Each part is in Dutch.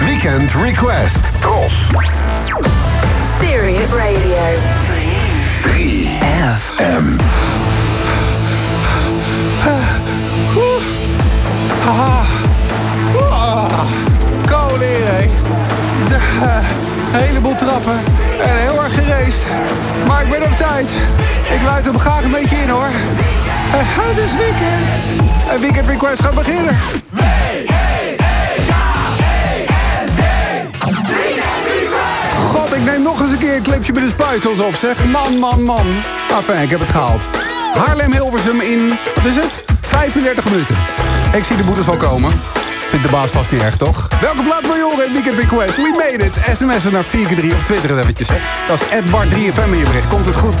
Weekend Request. Cross. Serious Radio. 3FM. Koud leer. Een heleboel trappen en heel erg gereest. Maar ik ben op tijd. Ik luid hem graag een beetje in hoor. Eh, het is weekend. Een weekend request gaat beginnen. ik neem nog eens een keer een clipje met de spuitels op, zeg. Man, man, man. Nou, fijn, ik heb het gehaald. Haarlem-Hilversum in, wat is het? 35 minuten. Ik zie de boetes wel komen. Vindt de baas vast niet erg, toch? Welke plaat wil je horen? Weekend Quest. We made it. SMS'en naar 4 3 of Twitter het eventjes. Hè. Dat is @bar3fm in je bericht. Komt het goed?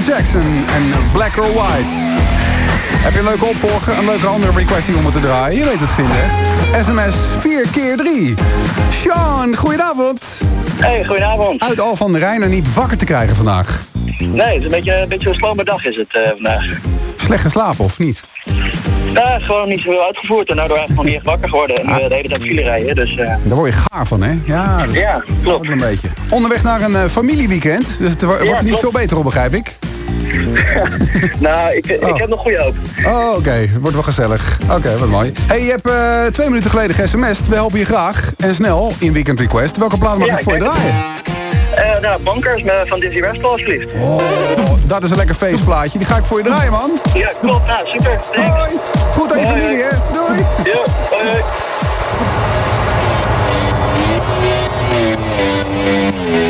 Michael Jackson en Black or White. Heb je een leuke opvolger, een leuke andere requesting om te draaien? Je weet het vinden. SMS 4 keer 3 Sean, goedenavond. Hey, goedenavond. Uit Al van de Rijn en niet wakker te krijgen vandaag. Nee, het is een beetje, een beetje een slome dag is het eh, vandaag. Slecht geslapen of niet? Ja, gewoon niet zoveel uitgevoerd en daardoor eigenlijk nog niet echt wakker geworden. En uh, de hele tijd file rijden, dus... Uh... Daar word je gaar van, hè? Ja, dat ja klopt. een beetje. Onderweg naar een uh, familieweekend, dus het wordt Ja, niet klopt. veel beter op, begrijp ik. nou, ik, Oh. ik heb nog goede hoop. Oh, oké. Wordt wel gezellig. Oké, wat mooi. hey, je hebt eh, twee minuten geleden ge-sms'd. We helpen je graag. En snel in Weekend Request. Welke plaat mag Ja, ik voor je draaien? Eh nou, Bankers met- van Dizzy Rascal, alsjeblieft. Oh, dat is een lekker feestplaatje. Die ga ik voor je draaien, man. Ja, klopt. Nou, super. Thanks. Hoi. Goed aan je Hoi. familie, hè. Doei. Ja, hoi. I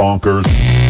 Bonkers.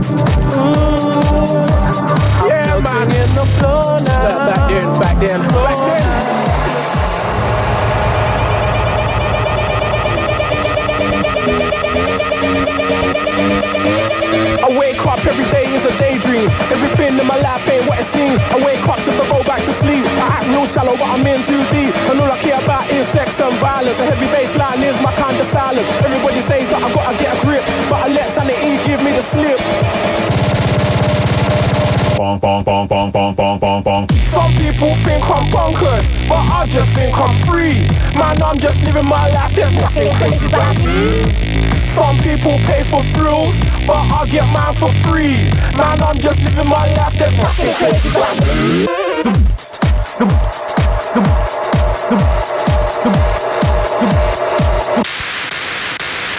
Ooh, yeah, man, in the floor now. Back then, back then, back then. I wake up every day is a daydream. Everything in my life ain't what it seems. I wake up just to go back to sleep. I act real shallow, but I'm in too deep. And all I care about is sex and violence. A heavy bass line is my kind of silence. Everybody says that I gotta get a grip, but I let sanity give me the slip. Bonk, bonk, bonk, bonk, bonk, bonk, bonk, bonk. Some people think I'm bonkers, but I just think I'm free. Man, I'm just living my life. There's nothing crazy about me. Some people pay for thrills, but I get mine for free. Man, I'm just living my life. There's nothing crazy about me.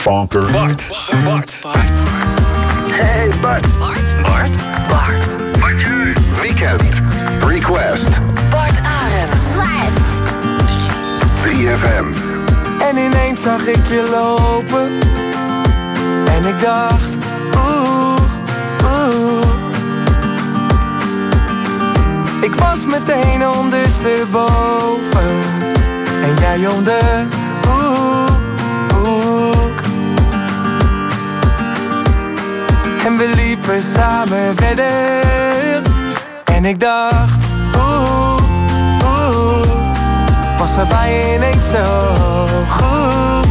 Bonkers. Bart, Bart, Bart, Hey Bart. Bart, Bart, Bart. Weekend Request. Bart Arends. Live. 3FM. En ineens zag ik je lopen En ik dacht, oeh, oeh. Ik was meteen ondersteboven. En jij om de hoek, hoek En we liepen samen verder. En ik dacht, oeh, oeh. Was er bij je ineens zo goed? oeh,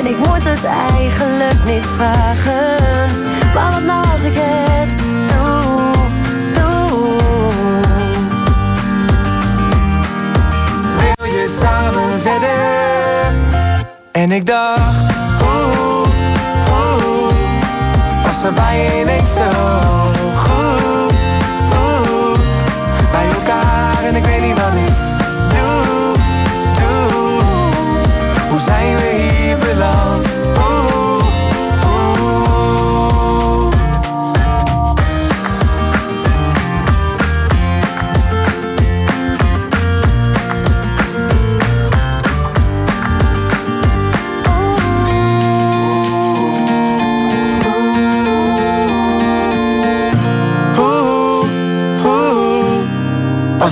En ik moet het eigenlijk niet vragen. Maar wat nou als ik het doe, doe. Wil je samen verder? En ik dacht, oeh, oeh, was er bij je zo goed, oeh, bij elkaar en ik weet niet wat ik doe, doe. Hoe zijn we?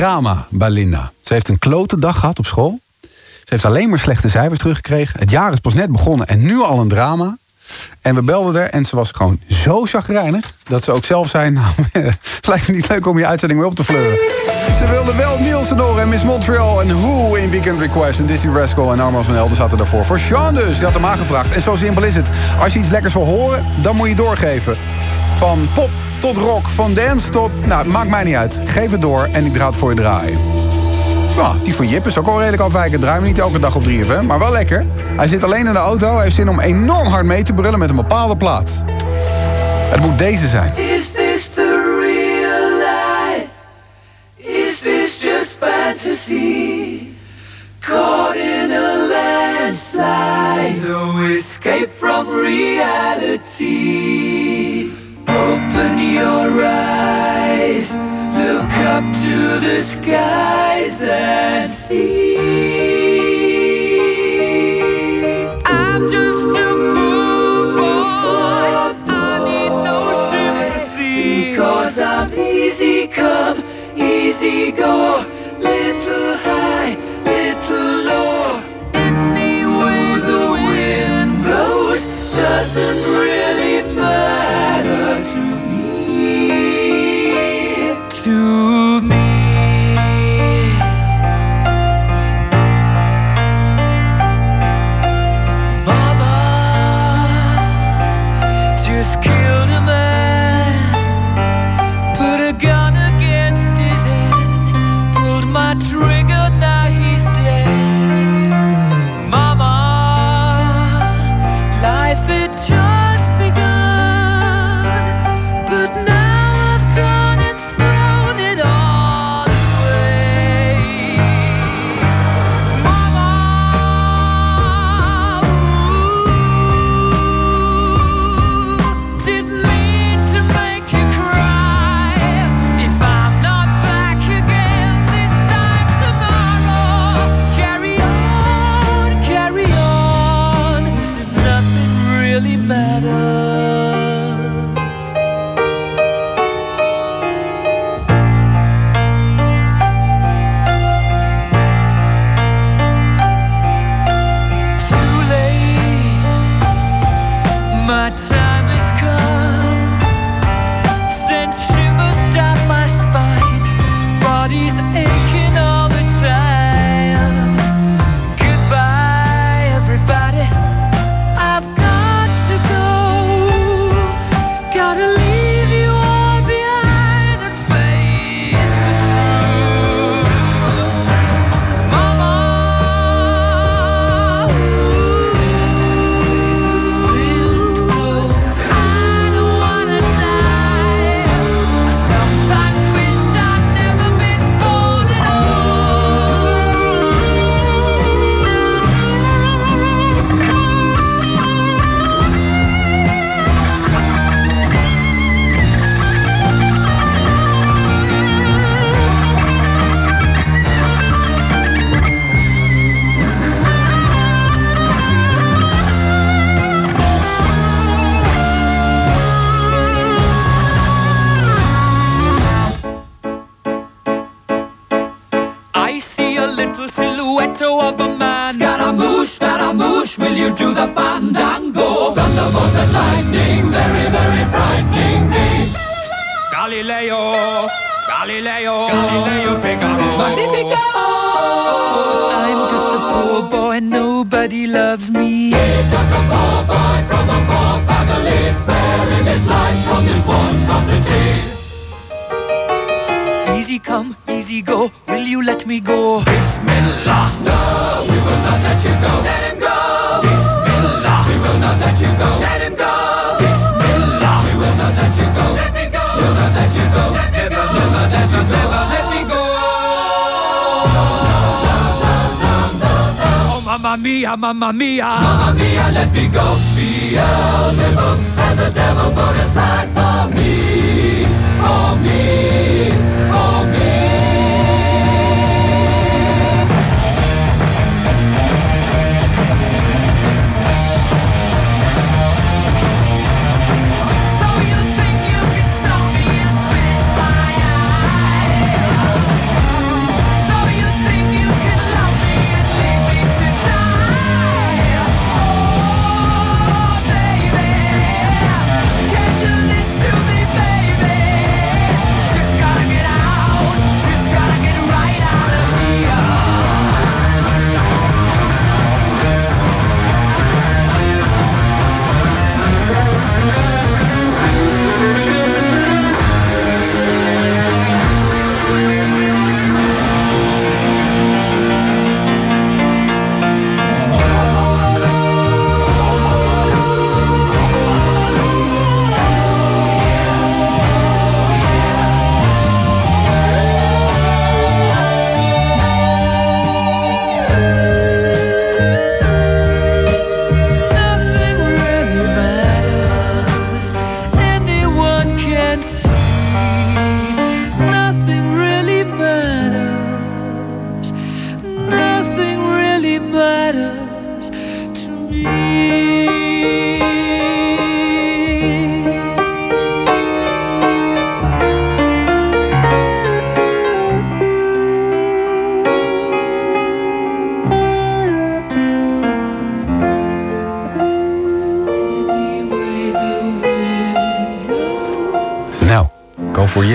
drama bij Linda. Ze heeft een klote dag gehad op school. Ze heeft alleen maar slechte cijfers teruggekregen. Het jaar is pas net begonnen en nu al een drama. En we belden er en ze was gewoon zo chagrijnig... dat ze ook zelf zei, nou, het lijkt me niet leuk om je uitzending weer op te fleuren. Ze wilde wel Nielsen horen en Miss Montreal en Who in Weekend Request. En Disney Rascal en Armand van Helden zaten daarvoor. Voor Sean dus, die had hem aangevraagd. En zo simpel is het. Als je iets lekkers wil horen, dan moet je doorgeven. Van pop tot rock, van dance tot... Nou, maakt mij niet uit. Geef het door en ik draad voor je draaien. Ja, die van Jip is ook al redelijk afwijkend. Draaien we niet elke dag op 3FM, maar wel lekker. Hij zit alleen in de auto. Hij heeft zin om enorm hard mee te brullen met een bepaalde plaat. Het moet deze zijn. Is this the real life? Is this just fantasy? Caught in a landslide, no escape from reality. Open your eyes, look up to the skies and see. I'm just a poor boy. I need no sympathy. Because I'm easy come, easy go. Little high, little low. Anyway the wind blows doesn't really mamma mia, mamma mia. Let me go.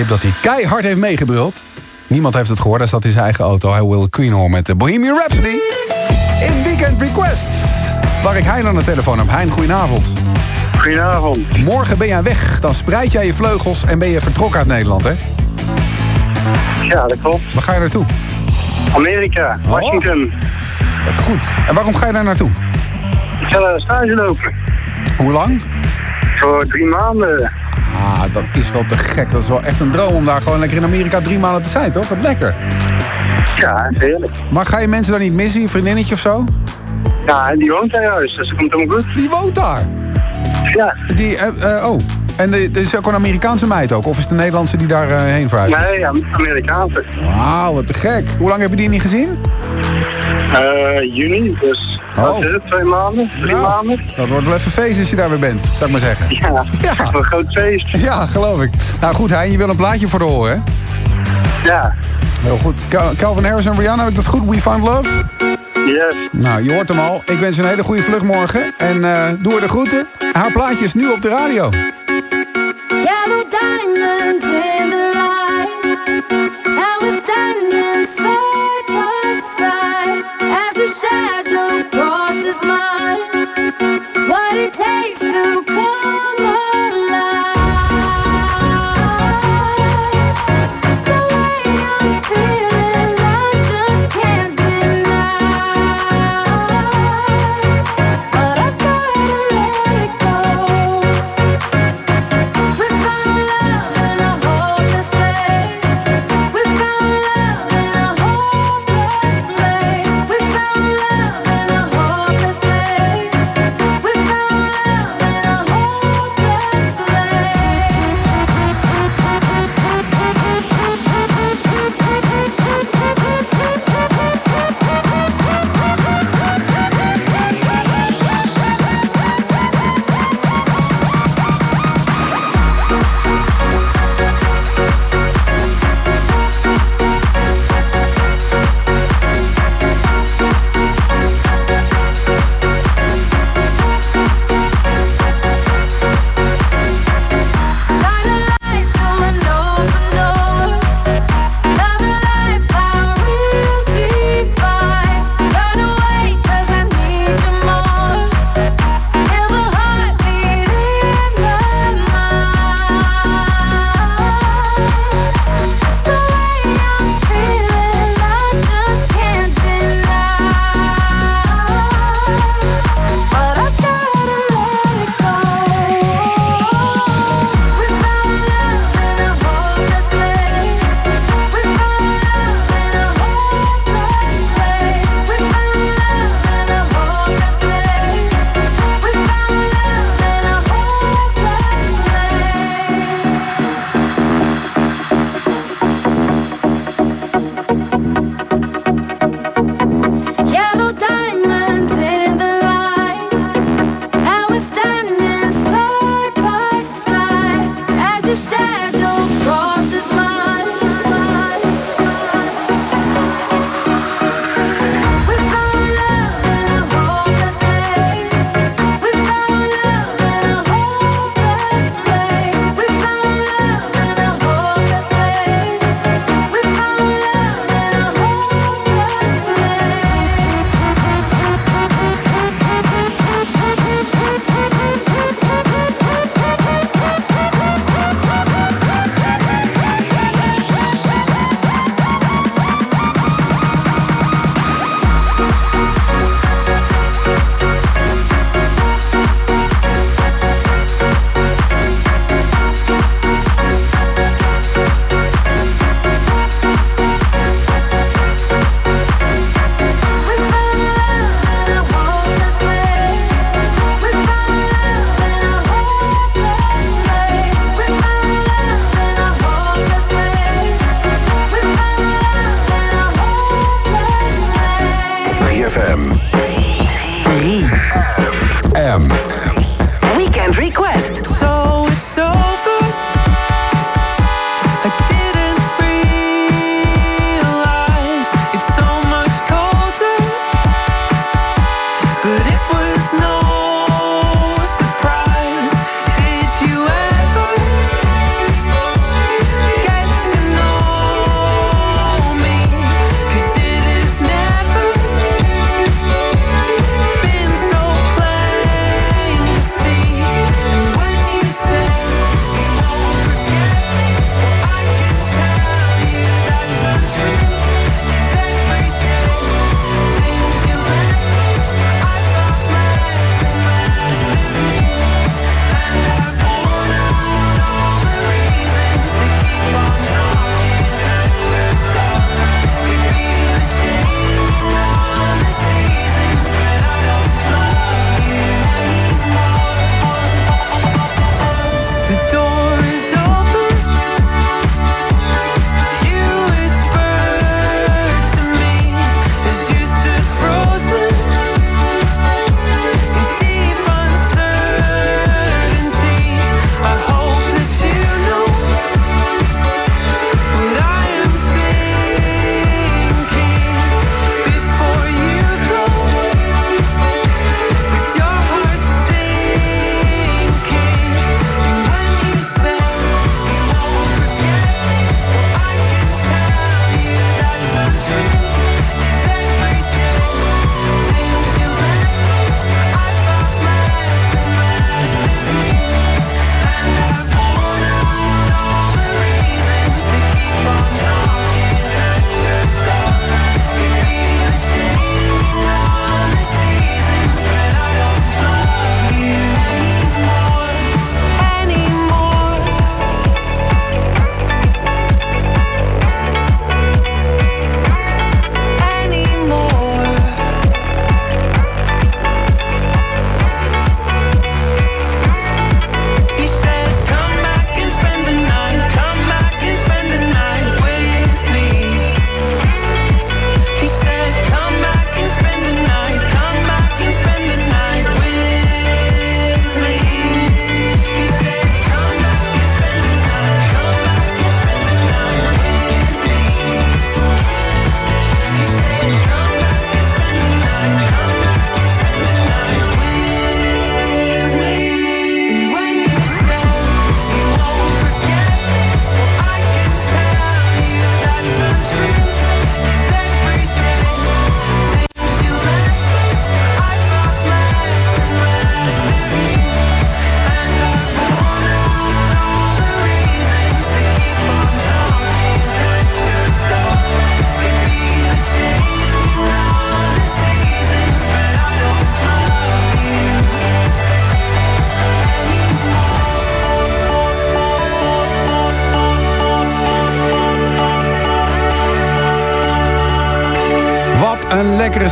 Dat hij keihard heeft meegebruld. Niemand heeft het gehoord, hij zat in zijn eigen auto. Hij wil Queen horen met de Bohemian Rhapsody. In Weekend Request. Waar ik Hein aan de telefoon heb. Hein, goedenavond. Goedenavond. Morgen ben jij weg. Dan spreid jij je vleugels en ben je vertrokken uit Nederland, hè? Ja, dat klopt. Waar ga je naartoe? Amerika, Washington. Wat goed. En waarom ga je daar naartoe? Ik ga daar stage lopen. Hoe lang? Voor drie maanden. Dat is wel te gek. Dat is wel echt een droom om daar gewoon lekker in Amerika drie maanden te zijn, toch? Wat lekker. Ja, heerlijk. Maar ga je mensen dan niet missen, je vriendinnetje of zo? Ja, en die woont daar juist, dus dat komt helemaal goed. Die woont daar? Ja. Die, eh, oh. En er is ook een Amerikaanse meid ook? Of is het een Nederlandse die daar eh, heen verhuist? is? Nee, Am- Amerikaanse. Wauw, wat te gek. Hoe lang heb je die niet gezien? Juni, dus het, twee maanden, drie Nou, maanden? Dat wordt wel even feest als je daar weer bent, zou ik maar zeggen. Ja, Ja. een groot feest. Ja, geloof ik. Nou goed, Hein, je wil een plaatje voor de horen, hè? Ja, Heel goed. Cal- Calvin Harris en Rihanna, heb ik dat goed? We Found Love? yes. Nou, je hoort hem al. Ik wens je een hele goede vlucht morgen. En eh doe haar de groeten. Haar plaatje is nu op de radio.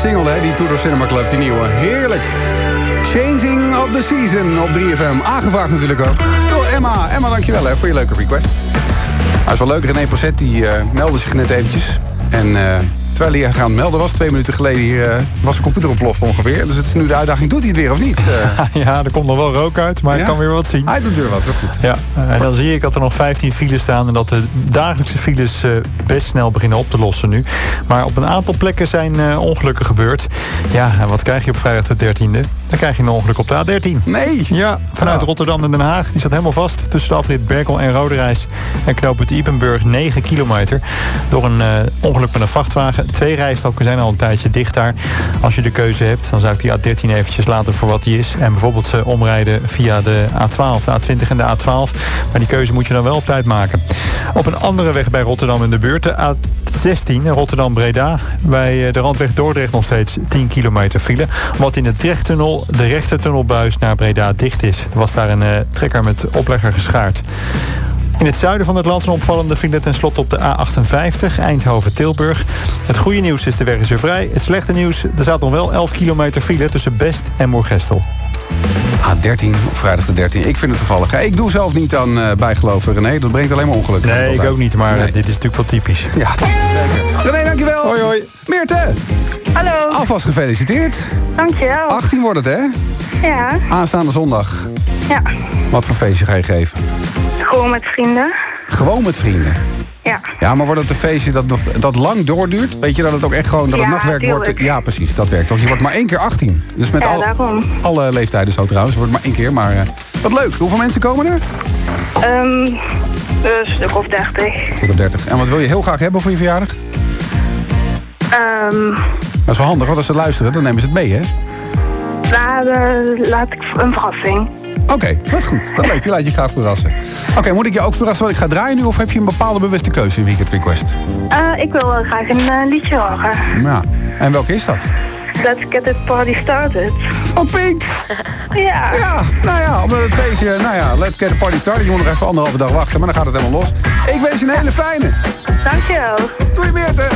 Single, hè? Die Tudor Cinema Club, die nieuwe. Heerlijk. Changing of the Season op 3FM. Aangevraagd natuurlijk ook door Emma. Emma, dankjewel hè, voor je leuke request. Hij is wel leuk, René Posset, die meldde zich net eventjes. En eh, terwijl hij gaan melden was, twee minuten geleden hier, eh, was de computer ontploft ongeveer. Dus het is nu de uitdaging, doet hij het weer of niet? Eh, ja, er komt nog wel rook uit, maar Ja? ik kan weer wat zien. hij doet weer wat, wel goed. Ja, en dan zie ik dat er nog 15 files staan... en dat de dagelijkse files eh, best snel beginnen op te lossen nu. Maar op een aantal plekken zijn eh, ongelukken gebeurd. Ja, en wat krijg je op vrijdag de 13e? Dan krijg je een ongeluk op de A13. Nee! Ja, vanuit Oh. Rotterdam naar Den Haag. Die staat helemaal vast tussen de afrit Berkel en Roderijs. En knooppunt Ipenburg 9 kilometer. Door een eh, ongeluk met een vrachtwagen. Twee rijstroken zijn al een tijdje dicht daar. Als je de keuze hebt, dan zou ik die A13 eventjes laten voor wat die is. En bijvoorbeeld eh, omrijden via de A12, de A20 en de A12. Maar die keuze moet je dan wel op tijd maken. Op een andere weg bij Rotterdam in de buurt, de A16, Rotterdam-Breda. Bij eh, de randweg Dordrecht nog steeds 10 kilometer file. Omdat in de Drechttunnel de rechte tunnelbuis naar Breda dicht is. Er was daar een eh, trekker met oplegger geschaard. In het zuiden van het land een opvallende file ten slotte op de A58, Eindhoven-Tilburg. Het goede nieuws is de weg is weer vrij. Het slechte nieuws, er staat nog wel 11 kilometer file tussen Best en Moergestel. A13 op vrijdag de 13. Ik vind het toevallig. Ik doe zelf niet aan eh, bijgeloven, René. Dat brengt alleen maar ongeluk. Nee, ik ook niet, maar eh, Nee. dit is natuurlijk wel typisch. Ja, zeker. René, dankjewel. Hoi, hoi. Meerte, Hallo, alvast gefeliciteerd. dankjewel. 18 wordt het, hè? Ja, Aanstaande zondag. ja. Wat voor feestje ga je geven? Gewoon met vrienden. Gewoon met vrienden. Ja. Ja, maar wordt het een feestje dat, nog- dat lang doorduurt? Weet je dat het ook echt gewoon dat het Ja, nachtwerk wordt? Ja, precies, dat werkt. Want je wordt maar één keer 18. Dus met Ja, al, daarom. alle leeftijden zo trouwens. Wordt maar één keer, maar eh, wat leuk. Hoeveel mensen komen er? Ehm, een stuk of dertig. Tot de 30. En wat wil je heel graag hebben voor je verjaardag? Ehm, Dat is wel handig, want als ze luisteren, dan nemen ze het mee, hè? nou, eh, laat ik een verrassing. Oké, wat goed. Dat leuk. Je laat je graag verrassen. Oké, moet ik je ook verrassen wat ik ga draaien nu? Of heb je een bepaalde bewuste keuze in Weekend Request? Eh, ik wil wel graag een eh, liedje horen. Ja. En welke is dat? Let's get this party started. Van Pink! Ja. Ja, nou ja, omdat het feestje... Nou ja, let's get the party started. Je moet nog even anderhalve dag wachten, maar dan gaat het helemaal los. Ik wens je een hele fijne. Dankjewel. Doei Meerte.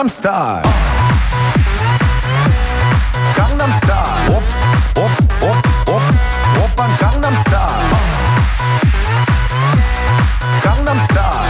Gangnam Style. Gangnam Style. Op, op, op, op. Oppan Gangnam Style. Gangnam Style.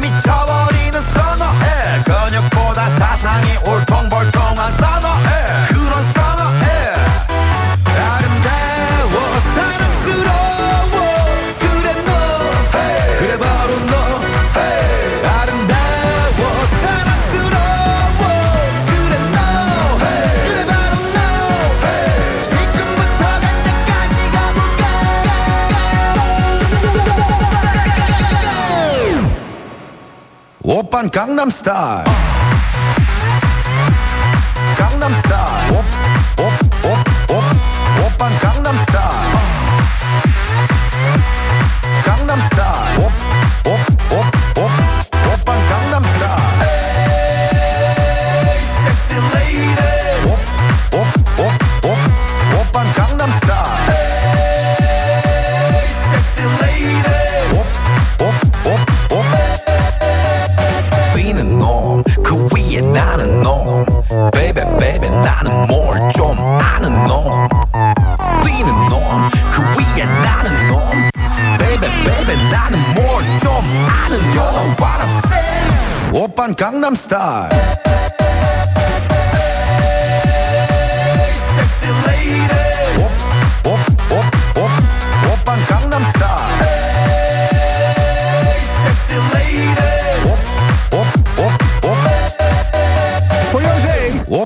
von Gangnam Style. star.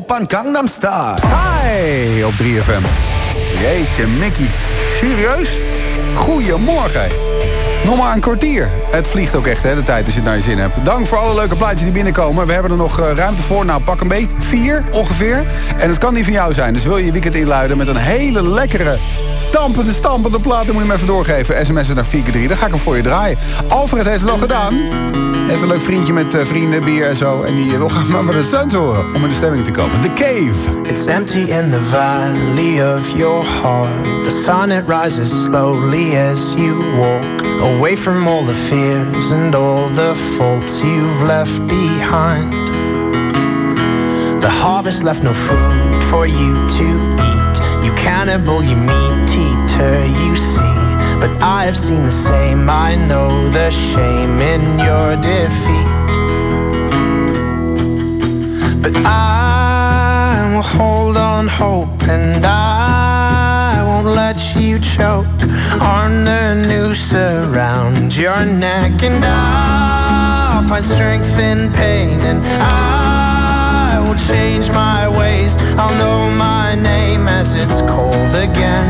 van Gangnam Star. Hi, op 3FM. Jeetje, Mickey. Serieus? Goedemorgen. Nog maar een kwartier. Het vliegt ook echt, hè, de tijd als je het naar je zin hebt. Dank voor alle leuke plaatjes die binnenkomen. We hebben er nog eh, ruimte voor. Nou, pak een beet. Vier ongeveer. En het kan die van jou zijn. Dus wil je je weekend inluiden met een hele lekkere... Tampende, stampende plaat, dan moet je hem even doorgeven. SMS'en naar 4 Dan ga ik hem voor je draaien. Alfred heeft het al gedaan. Hij heeft een leuk vriendje met eh, vrienden, bier en zo. En die eh, wil graag maar de Suns horen om in de stemming te komen. The Cave. It's empty in the valley of your heart. The sun it rises slowly as you walk away from all the fears and all the faults you've left behind. The harvest left no food for you to eat. You cannibal, you meat eater, you see. But I have seen the same. I know the shame in your defeat. But I will hold on hope and I won't let you choke on the noose around your neck. And I'll find strength in pain and I will change my ways. I'll know my name as it's cold again.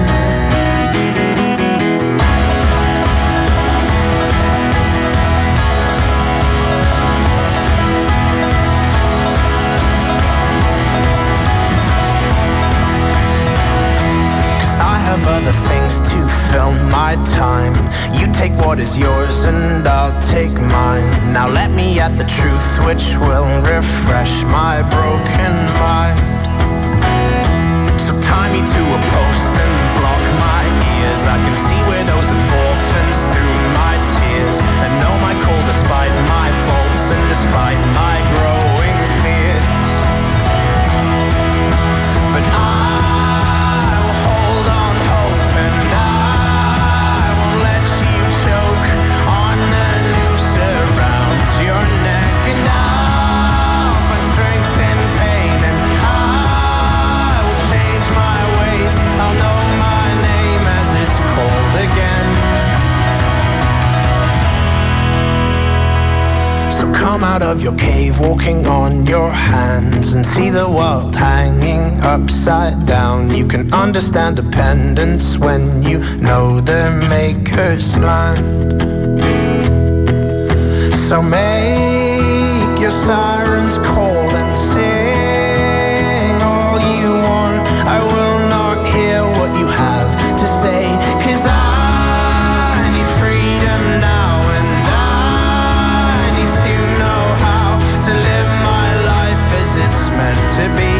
Cause I have other things to fill my time. You take what is yours and I'll take mine. Now let me at the truth which will refresh my broken mind. So tie me to a post and block my ears. I can see widows and orphans through my tears. And know my call despite my faults and despite my come out of your cave, walking on your hands, and see the world hanging upside down. You can understand dependence when you know the maker's land. So make Mississippi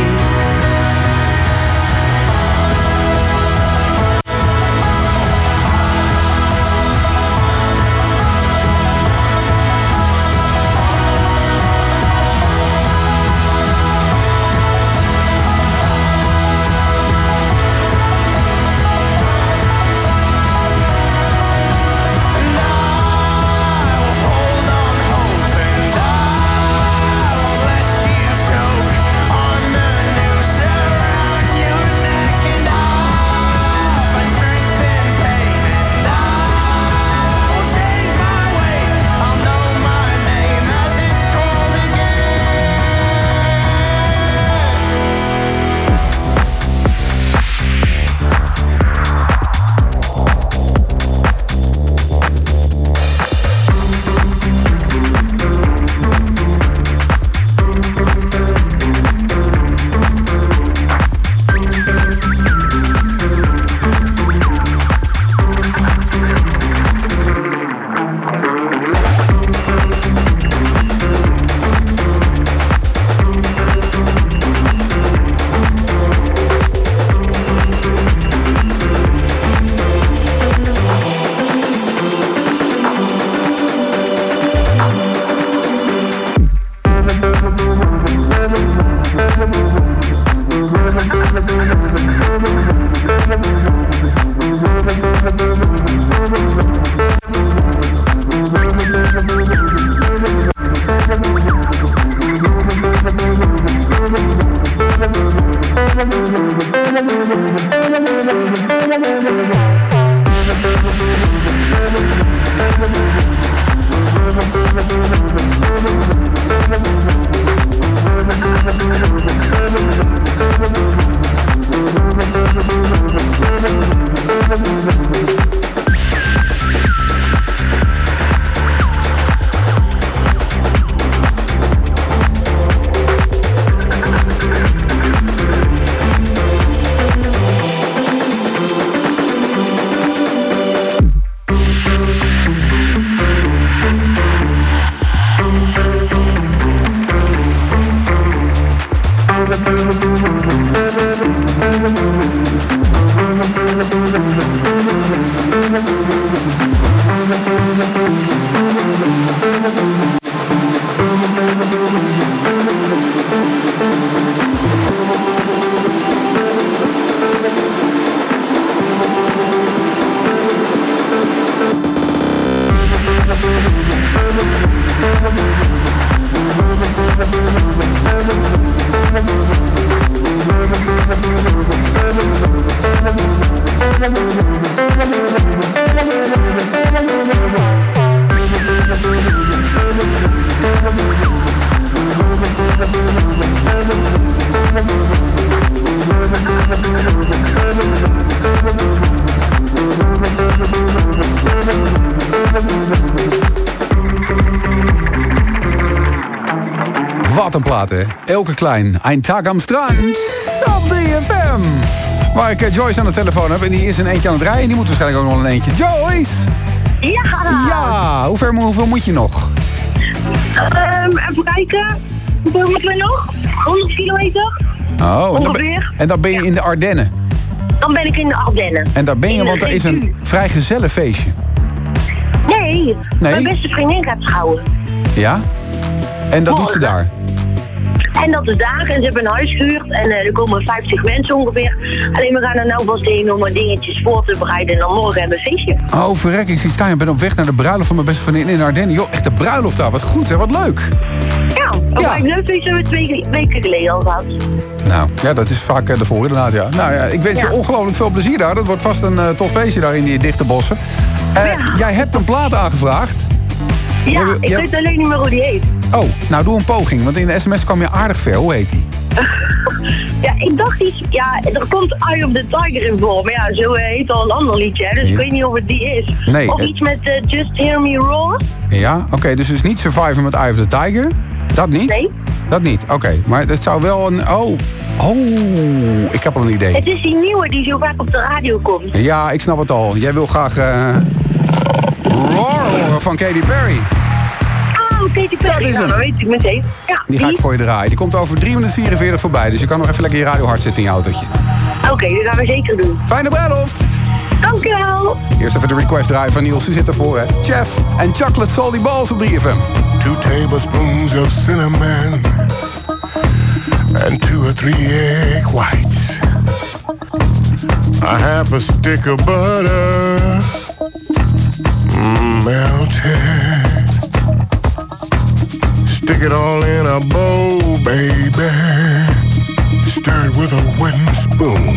Klein. Ein Tag am Strand. Op 3FM. Waar ik eh, Joyce aan de telefoon heb. En die is een eentje aan het rijden. Die moet waarschijnlijk ook nog een eentje. Joyce! Ja! Ja! Hoe ver, hoeveel moet je nog? Ehm, even kijken. Hoeveel moeten we nog? 100 kilometer? Oh, en dan ben, en dan ben je in de Ardennen. Dan ben ik in de Ardennen. En daar ben je, In want er is een vrij gezellig feestje. Nee, Nee? mijn beste vriendin gaat trouwen. Ja? En dat doet ze daar? En dat is daar. En ze hebben een huis gehuurd. En eh, er komen 50 mensen ongeveer. Alleen we gaan er nou vast heen om dingetjes voor te bereiden. En dan morgen hebben we een feestje. Oh, verrek, ik zie staan. Je bent op weg naar de bruiloft van mijn beste vriendin in de Ardennen. Joh, echt de bruiloft daar. Wat goed, hè? Wat leuk. Ja, een Ja. leuk feestje we twee weken geleden al gehad. Nou, ja, dat is vaak eh, ervoor inderdaad, ja. Nou ja, ik wens je ongelooflijk veel plezier daar. Dat wordt vast een eh, tof feestje daar in die dichte bossen. Jij hebt een plaat aangevraagd. Ja, ik weet alleen niet meer hoe die heet. Oh, nou doe een poging, want in de sms kwam je aardig ver. Hoe heet die? Ja, ik dacht iets... Ja, er komt Eye of the Tiger in voor. Maar ja, zo heet al een ander liedje. Hè, dus Ja. ik weet niet of het die is. Nee, of eh, iets met eh, Just Hear Me Roar. Ja, oké, dus het is niet Survivor met Eye of the Tiger? Dat niet? Nee. Dat niet, oké. Maar het zou wel een... Oh, oh, ik heb al een idee. Het is die nieuwe die zo vaak op de radio komt. Ja, ik snap het al. Jij wil graag... eh Roar horen van Katy Perry. Katy Perry. is Nou, hem. dan weet ik meteen. Ja, Die ga ik voor je draaien. Die komt over 3 minuten 44 voorbij. Dus je kan nog even lekker je radio hard zetten in je autootje. Oké, dat gaan we zeker doen. Fijne bruiloft! Dankjewel. Eerst even de request draaien van Niels. Die zit ervoor, hè. Chef en Chocolate Salty Balls op 3FM. Two tablespoons of cinnamon and two or three egg whites. A half a stick of butter mm, melted. Stick it all in a bowl, baby. Stir it with a wooden spoon.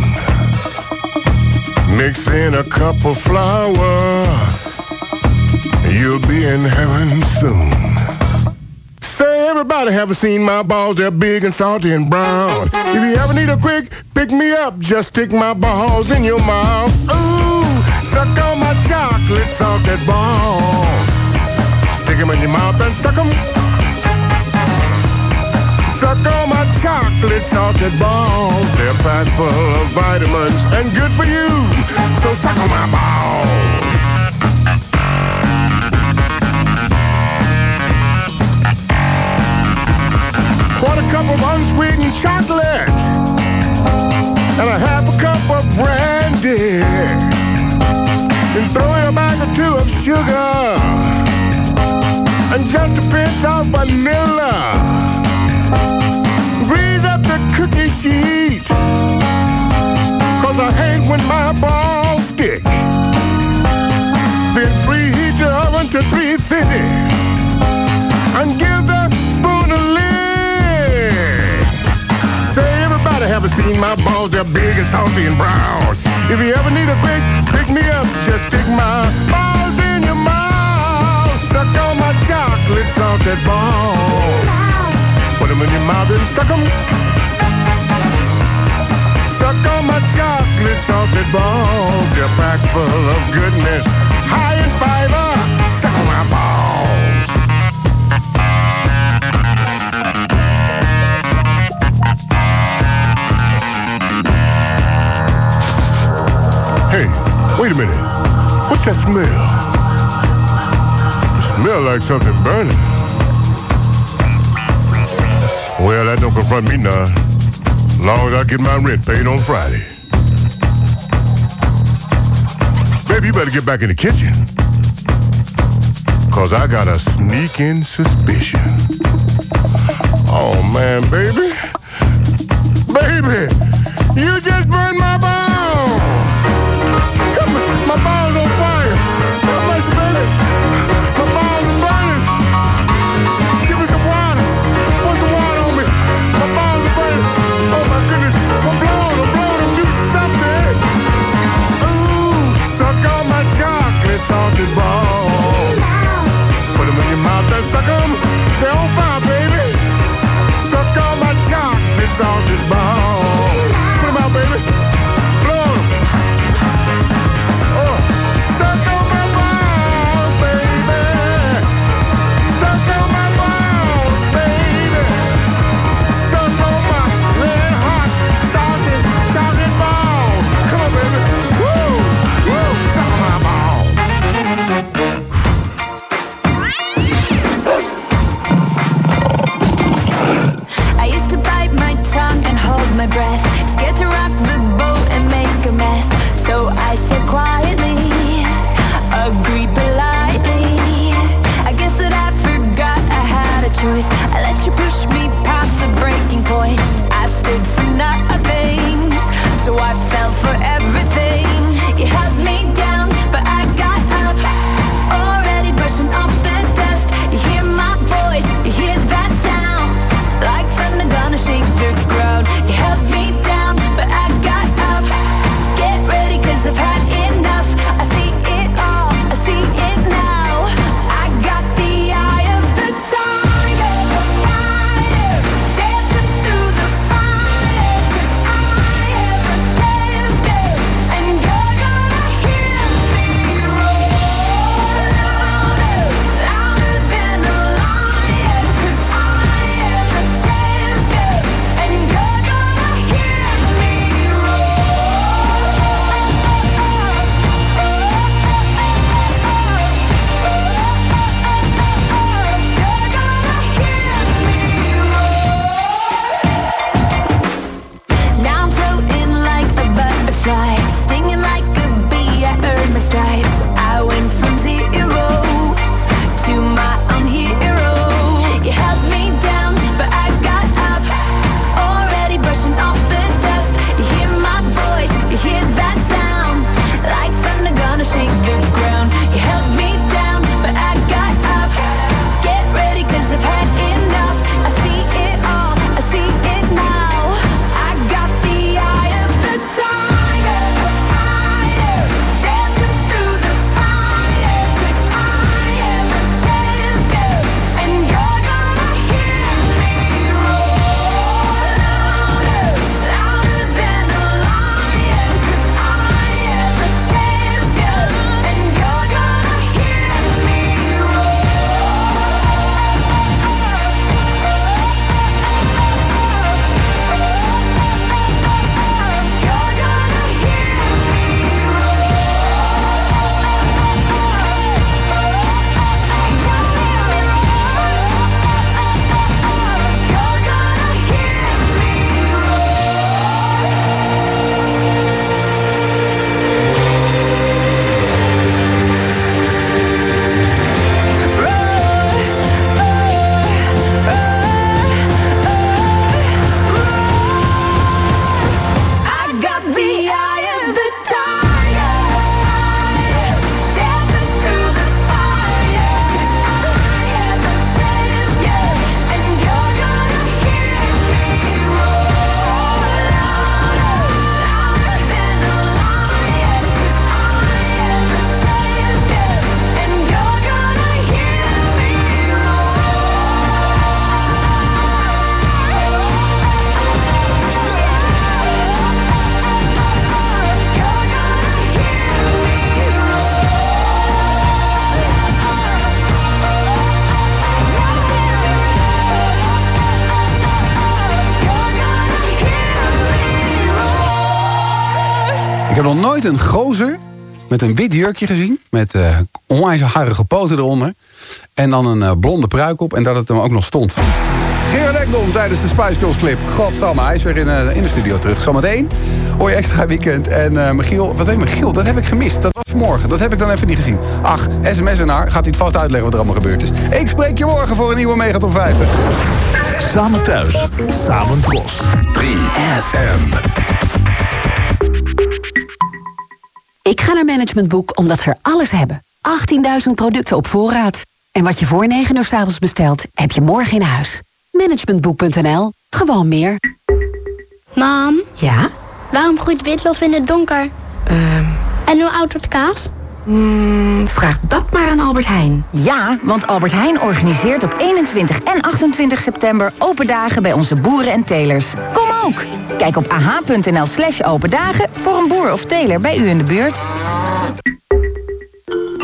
Mix in a cup of flour. You'll be in heaven soon. Say, everybody have seen my balls? They're big and salty and brown. If you ever need a quick pick me up, just stick my balls in your mouth. Ooh, suck on my chocolate salted balls. Stick 'em in your mouth and suck 'em. Suck on my chocolate salted balls. They're packed full of vitamins and good for you. So suck on my balls. Quarter cup of unsweetened chocolate and a half a cup of brandy. And throw in a bag or two of sugar and just a pinch of vanilla. Sheet, cause I hate when my balls stick. Then preheat the oven to 350 and give the spoon a lick. Say everybody haven't seen my balls, they're big and salty and brown. If you ever need a quick pick me up, just stick my balls in your mouth. Suck on my chocolate salted balls. Put them in your mouth and suck them. My chocolate salted balls. They're packed full of goodness, high in fiber. Suck my balls. Hey, wait a minute. What's that smell? It smell like something burning. Well, that don't confront me none. Long as I get my rent paid on Friday. Baby, you better get back in the kitchen. Cause I got a sneaking suspicion. Oh man, baby. Baby, you just burned my. My balls on fire. Ooit een gozer met een wit jurkje gezien. Met eh onwijs harige poten eronder. En dan een eh, blonde pruik op. En dat het hem ook nog stond. Gerard Ekdom tijdens de Spice Girls clip. Godsamme, hij is weer in, eh, in de studio terug. Zometeen hoor je extra weekend. En eh Michiel, wat heet Michiel? Dat heb ik gemist. Dat was vanmorgen. Dat heb ik dan even niet gezien. Ach, sms en haar. Gaat hij het vast uitleggen wat er allemaal gebeurd is. Ik spreek je morgen voor een nieuwe Megaton 50. Samen thuis, samen dros. 3FM. Ik ga naar Management Boek omdat ze er alles hebben. 18.000 producten op voorraad. En wat je voor 9 uur 's avonds bestelt, heb je morgen in huis. Managementboek.nl. Gewoon meer. Mam, Ja? waarom groeit witlof in het donker? En hoe oud wordt kaas? Hmm, vraag dat maar aan Albert Heijn. Ja, want Albert Heijn organiseert op 21 en 28 september open dagen bij onze boeren en telers. Kom ook! Kijk op ah.nl slash open dagen voor een boer of teler bij u in de buurt.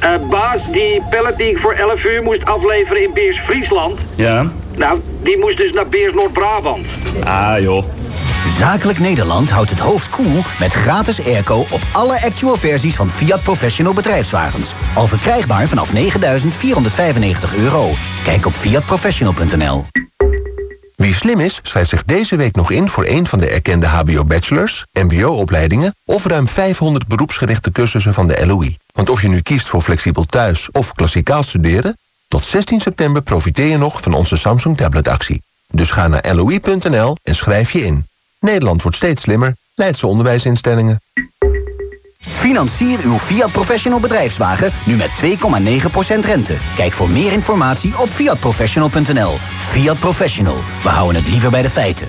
Eh, baas, die pallet die ik voor 11 uur moest afleveren in Beers Friesland... Ja? nou, die moest dus naar Beers Noord-Brabant. Ah, joh. Zakelijk Nederland houdt het hoofd koel met gratis airco op alle actual versies van Fiat Professional bedrijfswagens. Al verkrijgbaar vanaf 9.495 euro. Kijk op fiatprofessional.nl. Wie slim is, schrijft zich deze week nog in voor een van de erkende hbo-bachelors, mbo-opleidingen of ruim 500 beroepsgerichte cursussen van de LOE. Want of je nu kiest voor flexibel thuis of klassikaal studeren, tot 16 september profiteer je nog van onze Samsung Tablet actie. Dus ga naar loi.nl en schrijf je in. Nederland wordt steeds slimmer. Leidse onderwijsinstellingen. Financier uw Fiat Professional bedrijfswagen nu met 2,9% rente. Kijk voor meer informatie op fiatprofessional.nl. Fiat Professional. We houden het liever bij de feiten.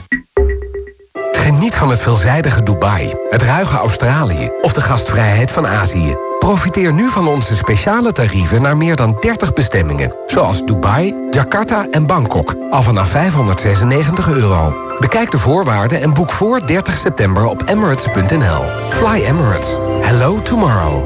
Geniet van het veelzijdige Dubai, het ruige Australië of de gastvrijheid van Azië. Profiteer nu van onze speciale tarieven naar meer dan 30 bestemmingen. Zoals Dubai, Jakarta en Bangkok. Al vanaf 596 euro. Bekijk de voorwaarden en boek voor 30 september op emirates.nl. Fly Emirates. Hello tomorrow.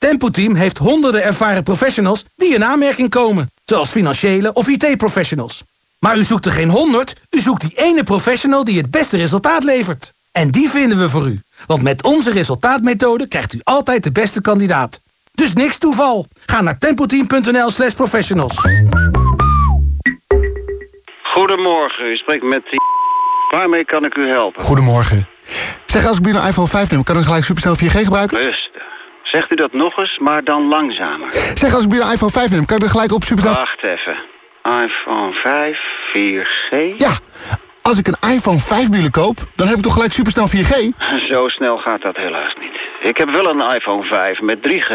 Tempo Team heeft honderden ervaren professionals die in aanmerking komen. Zoals financiële of IT-professionals. Maar u zoekt er geen honderd, u zoekt die ene professional die het beste resultaat levert. En die vinden we voor u. Want met onze resultaatmethode krijgt u altijd de beste kandidaat. Dus niks toeval. Ga naar tempoteam.nl slash professionals. Goedemorgen, u spreekt met die... Waarmee kan ik u helpen? Goedemorgen. Zeg, als ik nu een iPhone 5 neem, kan ik gelijk supersnel 4G gebruiken? Rustig. Zegt u dat nog eens, maar dan langzamer. Zeg, als ik nu een iPhone 5 neem, kan ik er gelijk op supersnel... Wacht even. iPhone 5, 4G? Ja, als ik een iPhone 5 bij koop, dan heb ik toch gelijk supersnel 4G? Zo snel gaat dat helaas niet. Ik heb wel een iPhone 5 met 3G.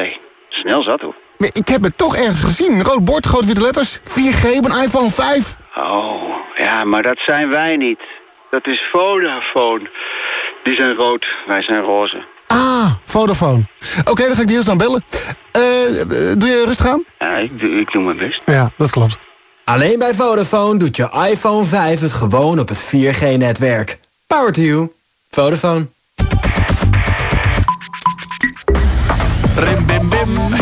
Snel zat hoor. Maar ik heb het toch ergens gezien. Rood bord, grote witte letters. 4G op een iPhone 5. Oh, ja, maar dat zijn wij niet. Dat is Vodafone. Die zijn rood, wij zijn roze. Ah, Vodafone. Oké, dan ga ik die heel snel bellen. Eh, eh, doe je rustig aan? Ja, ik, doe- ik doe mijn best. Ja, dat klopt. Alleen bij Vodafone doet je iPhone 5 het gewoon op het 4G-netwerk. Power to you. Vodafone. Rim, bim, bim.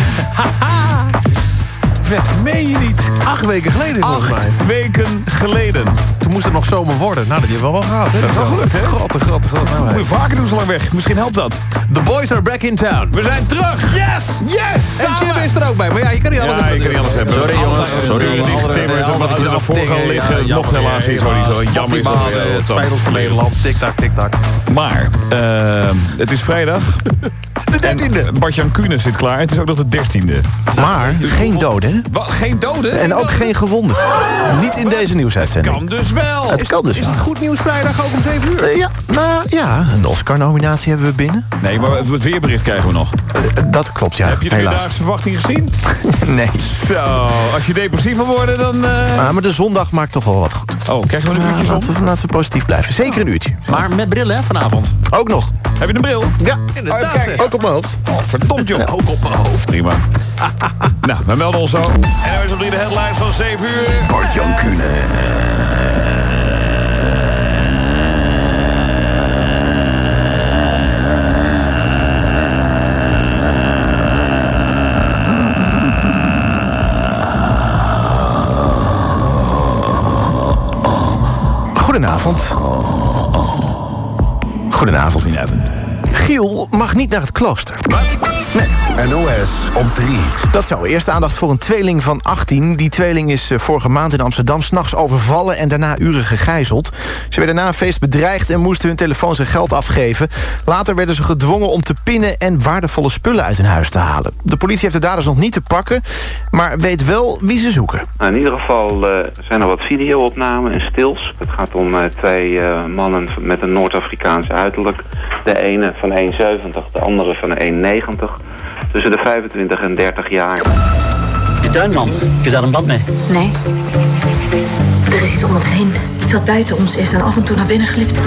vet. Meen je niet? Acht weken geleden volgens mij. Acht weken geleden. Toen moest het nog zomer worden. Nou, dat hebben we wel gehad. Hè? Dat is wel gelukt, hè? Grotte, grotte, grotte. Nou, Moet je vaker doen zo lang weg. Misschien helpt dat. The boys are back in town. We zijn terug. Yes! Yes! En Jim is er ook bij. Maar ja, je kan niet alles Ja, hebben. je kan niet alles hebben. Sorry, jongens. zijn Sorry, jongens. omdat het andere ervoor gaan liggen. Mocht jammer, helaas niet, sorry, sorry. Jammer is dat eh, spelers van Nederland. Tik-tak, tik-tak. Maar, eh, het is vrijdag. De dertiende. Bart-Jan Kuhne zit klaar. Het is ook nog de dertiende. Maar geen doden, Wat? Geen doden? En ook geen gewonden. Niet in deze nieuwsuitzending. Kan dus wel. Het kan dus Is het goed nieuws vrijdag ook om 7 uur? Eh, Ja, nou ja, een Oscar-nominatie hebben we binnen. Nee, maar het weerbericht krijgen we nog. Eh, Dat klopt, ja. Heb je de vierdaagse verwachting gezien? Nee. Zo, als je depressief wil worden, dan... eh, Ah, maar de zondag maakt toch wel wat goed. Oh, krijgen we een Ja, uurtje zon? laten, we, laten we positief blijven. Zeker een uurtje. Maar met bril, hè, vanavond. Ook nog. Heb je een bril? Ja, Inderdaad, kijk. zeg. ook op mijn hoofd. Oh, verdomd joh. Ook op mijn hoofd. Prima. nou, we melden ons zo. En dan is op drie de headlines van 7 uur. Bart-Jan. Goedenavond. Goedenavond. Goedenavond. Giel mag niet naar het klooster. Nee. NOS op 3. Dat zo. Eerst aandacht voor een tweeling van 18. Die tweeling is eh, vorige maand in Amsterdam s'nachts overvallen... en daarna uren gegijzeld. Ze werden na een feest bedreigd en moesten hun telefoons en geld afgeven. Later werden ze gedwongen om te pinnen... en waardevolle spullen uit hun huis te halen. De politie heeft de daders nog niet te pakken... maar weet wel wie ze zoeken. Nou, in ieder geval eh, zijn er wat video-opnamen en stils. Het gaat om eh, twee eh, mannen met een Noord-Afrikaans uiterlijk. De ene van 1,70, de andere van 1,90. Tussen de 25 en 30 jaar. De tuinman, heb je daar een band mee? Nee. Er is iets om ons heen. Iets wat buiten ons is en af en toe naar binnen glipt.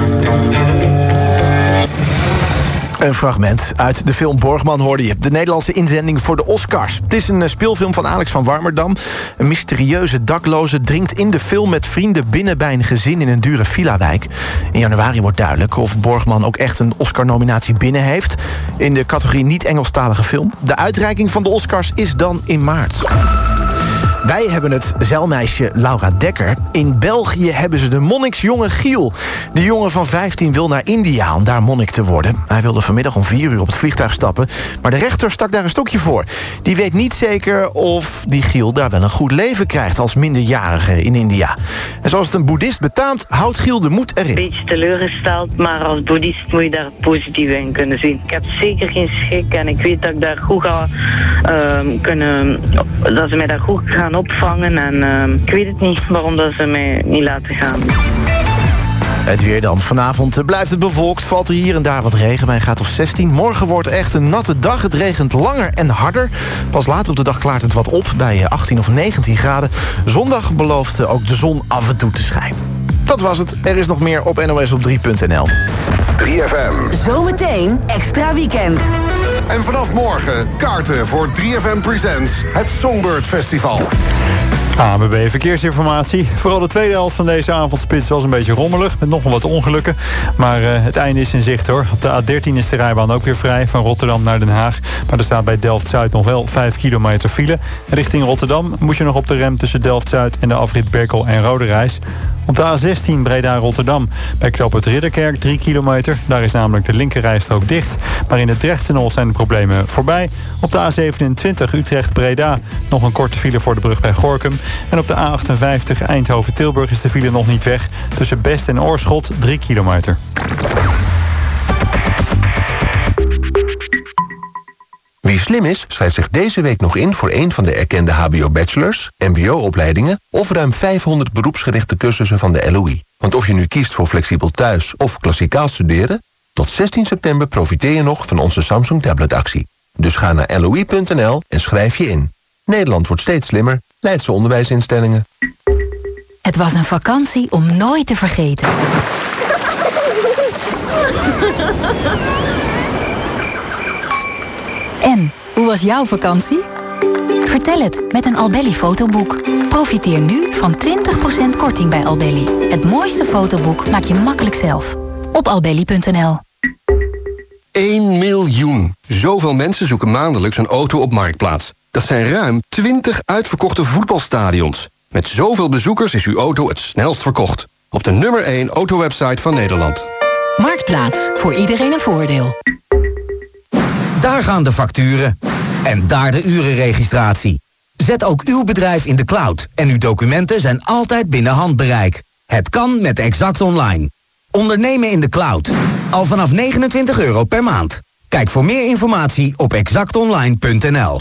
Een fragment uit de film Borgman hoorde je. De Nederlandse inzending voor de Oscars. Het is een eh, speelfilm van Alex van Warmerdam. Een mysterieuze dakloze dringt in de film met vrienden binnen bij een gezin in een dure villa-wijk. In januari wordt duidelijk of Borgman ook echt een Oscar-nominatie binnen heeft. In de categorie niet-Engelstalige film. De uitreiking van de Oscars is dan in maart. Wij hebben het zeilmeisje Laura Dekker. In België hebben ze de monniksjongen Giel. De jongen van 15 wil naar India om daar monnik te worden. Hij wilde vanmiddag om 4 uur op het vliegtuig stappen. Maar de rechter stak daar een stokje voor. Die weet niet zeker of die Giel daar wel een goed leven krijgt... als minderjarige in India. En zoals het een boeddhist betaamt, houdt Giel de moed erin. beetje teleurgesteld, maar als boeddhist moet je daar het positieve in kunnen zien. Ik heb zeker geen schrik en ik weet dat ik daar goed ga ehm, kunnen, dat ze mij daar goed gaan opvangen en ehm, ik weet het niet waarom dat ze mij niet laten gaan. Het weer dan. Vanavond blijft het bewolkt, valt er hier en daar wat regen bij graad of 16. Morgen wordt echt een natte dag. Het regent langer en harder. Pas later op de dag klaart het wat op bij eh, 18 of 19 graden. Zondag belooft eh, ook de zon af en toe te schijnen. Dat was het. Er is nog meer op nosop3.nl. 3FM. Zometeen extra weekend. En vanaf morgen kaarten voor 3FM Presents het Songbird Festival. ANWB Verkeersinformatie. Vooral de tweede helft van deze avondspits was een beetje rommelig... met nogal wat ongelukken. Maar eh, het einde is in zicht hoor. Op de A13 is de rijbaan ook weer vrij van Rotterdam naar Den Haag. Maar er staat bij Delft-Zuid nog wel 5 kilometer file. Richting Rotterdam moet je nog op de rem tussen Delft-Zuid... en de afrit Berkel en Roderijs. Op de A16 Breda-Rotterdam. Bij Knoop het Ridderkerk 3 kilometer. Daar is namelijk de linkerrijstrook dicht. Maar in het Drechttunnel zijn de problemen voorbij. Op de A27 Utrecht-Breda nog een korte file voor de brug bij Gorkum. En op de A58 Eindhoven-Tilburg is de file nog niet weg. Tussen Best en Oorschot 3 kilometer. Wie slim is, schrijft zich deze week nog in voor een van de erkende hbo-bachelors, mbo-opleidingen of ruim 500 beroepsgerichte cursussen van de LOE. Want of je nu kiest voor flexibel thuis of klassikaal studeren, tot 16 september profiteer je nog van onze Samsung Tablet actie. Dus ga naar loi.nl en schrijf je in. Nederland wordt steeds slimmer, Leidse onderwijsinstellingen. Het was een vakantie om nooit te vergeten. En, hoe was jouw vakantie? Vertel het met een Albelly fotoboek. Profiteer nu van 20% korting bij Albelly. Het mooiste fotoboek maak je makkelijk zelf. Op albelly.nl 1 miljoen. Zoveel mensen zoeken maandelijks een auto op Marktplaats. Dat zijn ruim 20 uitverkochte voetbalstadions. Met zoveel bezoekers is uw auto het snelst verkocht. Op de nummer 1 autowebsite van Nederland. Marktplaats. Voor iedereen een voordeel. Daar gaan de facturen. En daar de urenregistratie. Zet ook uw bedrijf in de cloud en uw documenten zijn altijd binnen handbereik. Het kan met Exact Online. Ondernemen in de cloud. Al vanaf 29 euro per maand. Kijk voor meer informatie op exactonline.nl.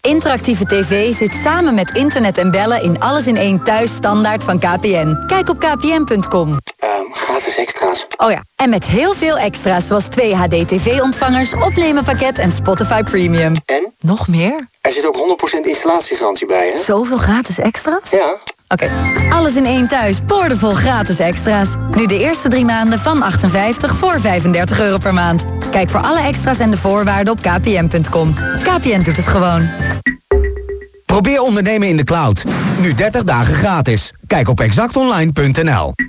Interactieve tv zit samen met internet en bellen in alles in één thuis standaard van KPN. Kijk op kpn.com. gratis extra's. Oh ja, en met heel veel extra's zoals 2 HD-TV-ontvangers, opnemenpakket en Spotify Premium. En? Nog meer? Er zit ook 100% installatiegarantie bij, hè? Zoveel gratis extra's? Ja. Oké, alles in één thuis, boordevol gratis extra's. Nu de eerste drie maanden van 58 voor 35 euro per maand. Kijk voor alle extra's en de voorwaarden op kpn.com. KPN doet het gewoon. Probeer ondernemen in de cloud. Nu 30 dagen gratis. Kijk op exactonline.nl.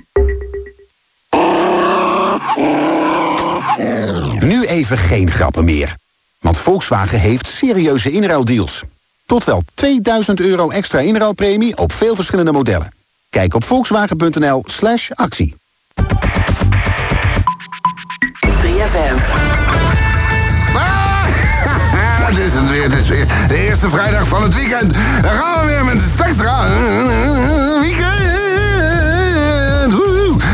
Nu even geen grappen meer. Want Volkswagen heeft serieuze inruildeals. Tot wel 2000 euro extra inruilpremie op veel verschillende modellen. Kijk op volkswagen.nl slash actie. 3FM. Het is het weer, het is weer de eerste vrijdag van het weekend. Dan gaan we weer met het extra weekend. Woehoe.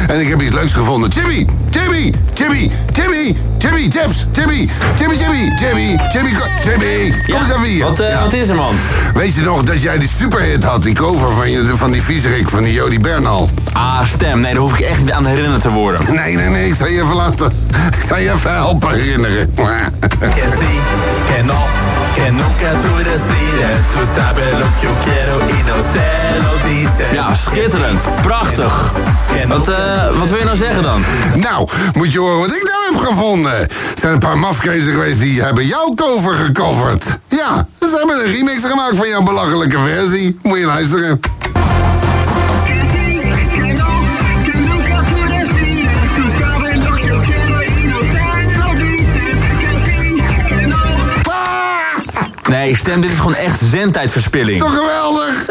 En ik heb iets leuks gevonden. Jimmy, Jimmy, Jimmy, Jimmy, Jimmy, Chips, Jimmy, Jimmy, Jimmy, Jimmy, Jimmy, Jimmy. Kom eens even hier. Wat, eh, wat is er, man? Weet je nog dat jij die superhit had, die cover van, je, van die viezerik, van die Jody Bernal? Ah, stem. Nee, daar hoef ik echt niet aan herinnerd te worden. Nee, nee, nee, ik zal je even laten. Ik zal je even helpen herinneren. Que no, que nunca tú decides. Tú sabes lo que yo quiero y no sé lo dices. Ja, schitterend. Prachtig. Wat, eh, wat wil je nou zeggen dan? Nou, moet je horen wat ik daar heb gevonden. Er zijn een paar mafkezen geweest die hebben jouw cover gecoverd. Ja, ze hebben een remix gemaakt van jouw belachelijke versie. Moet je luisteren. Nee, stem, dit is gewoon echt zendtijdverspilling. Toch geweldig?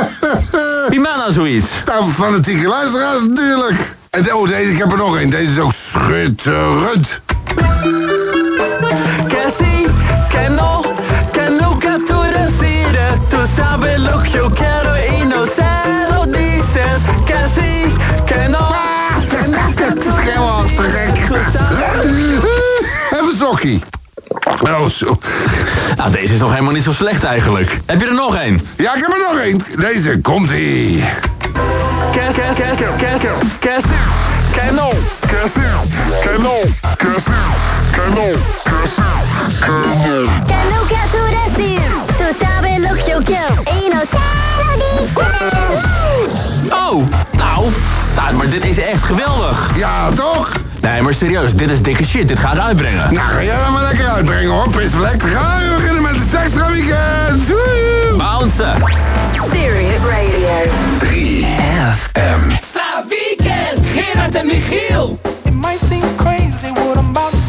Wie maakt nou zoiets? Nou, fanatieke luisteraars natuurlijk. En oh, deze, ik heb er nog één. Deze is ook schitterend. Sí, que no, que nunca tú decides. Tú sabes lo que yo quiero y no sé lo dices. Sí, que no, que nunca tú gek. Even sokkie. Oh, zo. Nou, deze is nog helemaal niet zo slecht eigenlijk. Heb je er nog één? Ja, ik heb er nog één. Deze, komt-ie. Sabes lo que yo quiero y no sé lo dices. Oh, nou, nou, maar dit is echt geweldig. Ja, toch? Nee, maar serieus, dit is dikke shit. Dit gaat uitbrengen. Nou, ga jij dat maar lekker uitbrengen hoor, pisvlek. Gaan we beginnen met het extra weekend. Woehoe. Bouncen. Serious Radio. 3FM. Extra weekend. Gerard en Michiel. It might seem crazy what I'm about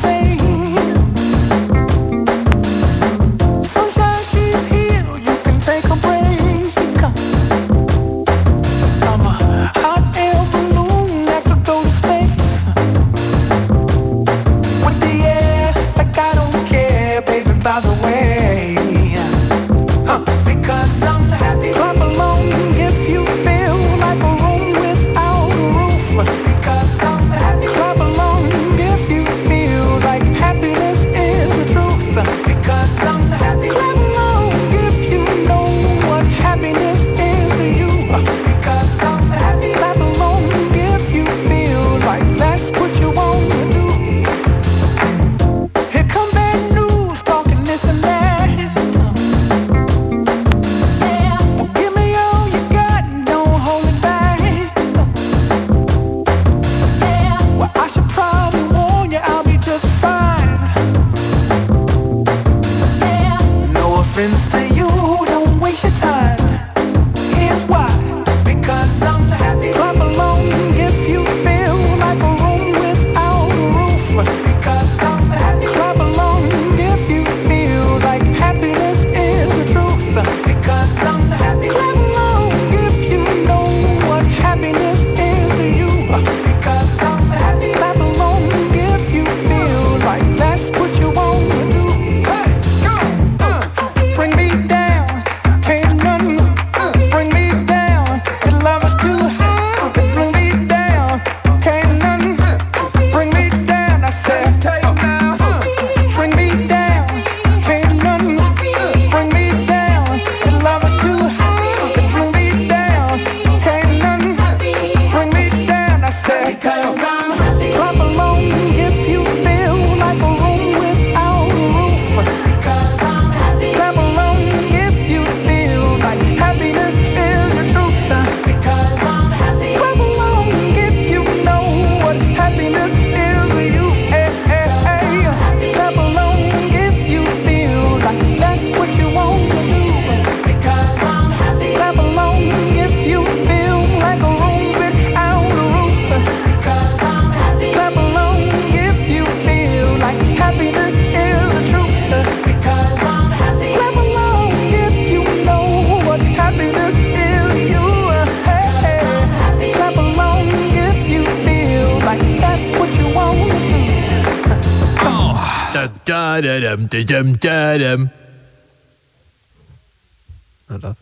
Nou, dat.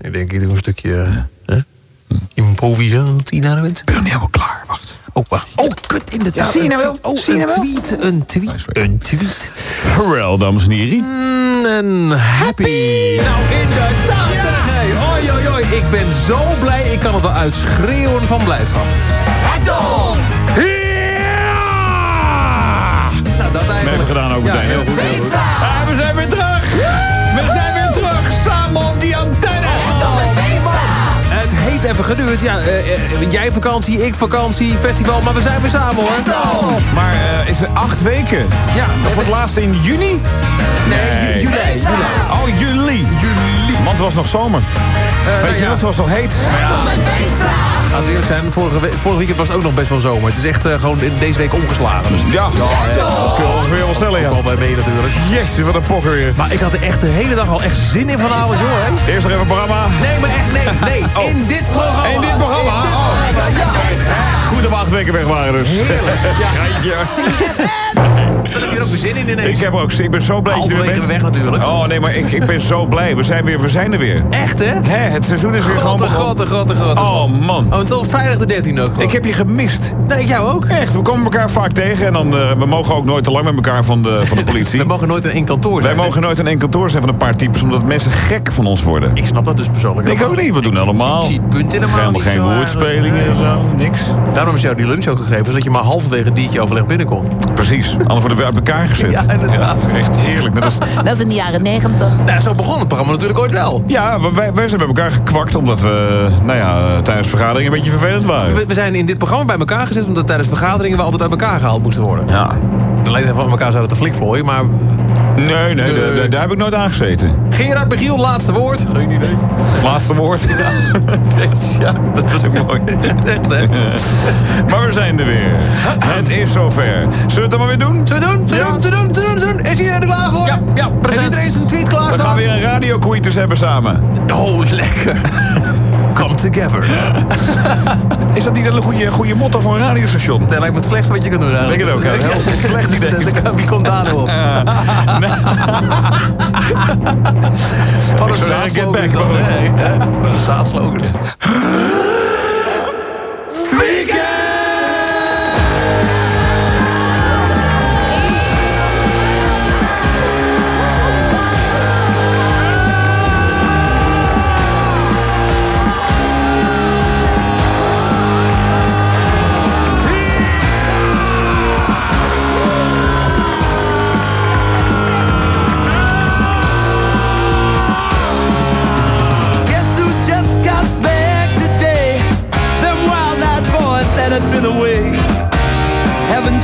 Ik denk, ik doe een stukje eh, improvisatie naar de. Ik ben nog niet helemaal klaar, wacht. Oh, wacht. Oh, kut, inderdaad. Ja, zie je nou Een wel? tweet. Oh, Zie je een nou wel? tweet, een tweet, een tweet. Wel, dames en heren. Mm, een happy. Nou, inderdaad, zeg hey. Oi, oi, oi. Ik ben zo blij. Ik kan het wel uitschreeuwen van blijdschap. Gedaan ook Ja, heel goed, heel goed. Ah, we zijn weer terug. We zijn weer terug. Samen op die antenne. Het heeft even geduurd. Ja, eh, eh, jij vakantie, ik vakantie, festival, maar we zijn weer samen hoor. Maar eh, is het acht weken? Ja. Voor het laatste in juni? Nee, ju- juli, juli. Oh, juli. Juli. Want het was nog zomer. Weet je ja. nog, het was nog heet. Laten we eerlijk zijn, vorige, we- vorig weekend was het ook nog best wel zomer. Het is echt eh, gewoon in- deze week omgeslagen. Dus Ja, ja, dat kun je ongeveer wel stellen, ja. Al bij mee natuurlijk. Jezus, wat een pokker weer. Maar ik had er echt de hele dag al echt zin in vanavond, joh. Hè? Eerst nog even programma. Nee, maar echt, nee, nee. Oh. In dit programma. In dit programma? Oh. Goed dat we acht weken weg waren dus. Heerlijk. Ja. Daar heb je er ook weer zin in ineens. Ik, heb ook, ik ben zo blij dat je er bent. weg natuurlijk. Oh nee, maar ik, ik ben zo blij. We zijn, weer, we zijn er weer. Echt, hè? Hè, het seizoen is weer gewoon Grote, begonnen. grote. Oh man. Oh, tot vrijdag de 13 ook gewoon. Ik heb je gemist. Nee, ik jou ook. Echt, we komen elkaar vaak tegen. En dan, eh, we mogen ook nooit te lang met elkaar van de, van de politie. We mogen nooit in één kantoor Wij zijn. mogen nooit in één kantoor zijn van een paar types, omdat mensen gek van ons worden. Ik snap dat dus persoonlijk Ik ook niet, we doen allemaal. Ik zie het punt helemaal Helemaal niet geen woordspelingen en zo, niks. Daarom is jou die lunch ook gegeven, zodat je maar halverwege het diertje overleg binnenkomt. Precies, anders worden we uit elkaar gezet. Ja, inderdaad. echt heerlijk. Net als, Dat is in de jaren negentig. Nou, zo begon het programma natuurlijk ooit wel. ja, we- wij, wij zijn bij elkaar gekwakt omdat we nou ja, tijdens vergaderingen een beetje vervelend waren. We, we zijn in dit programma bij elkaar gezet omdat tijdens vergaderingen we altijd uit elkaar gehaald moesten worden. Ja. De leden van elkaar zouden te flikvlooien, maar... Nee, nee, De- daar, daar heb ik nooit aan gezeten. Gerard Michiel, laatste woord. Geen idee. Laatste woord. ja, dat was ook mooi. Echt, hè? Maar we zijn er weer. Het is zover. Zullen we het dan maar weer doen? Zullen we doen? Zullen we doen? Zullen we doen? Zullen we doen? Is iedereen er klaar voor? Ja, ja. Heeft iedereen zijn tweet klaar We gaan weer een radioquitus hebben samen. Oh, lekker. Come together. Is dat niet een goede, goede motto voor een radiostation? Dat lijkt me het slechtste wat je kan doen eigenlijk. Ik het ook, hè? Heel slecht idee. Wie komt daar op? Van een zaadslogan? Hè? Een zaadslogan.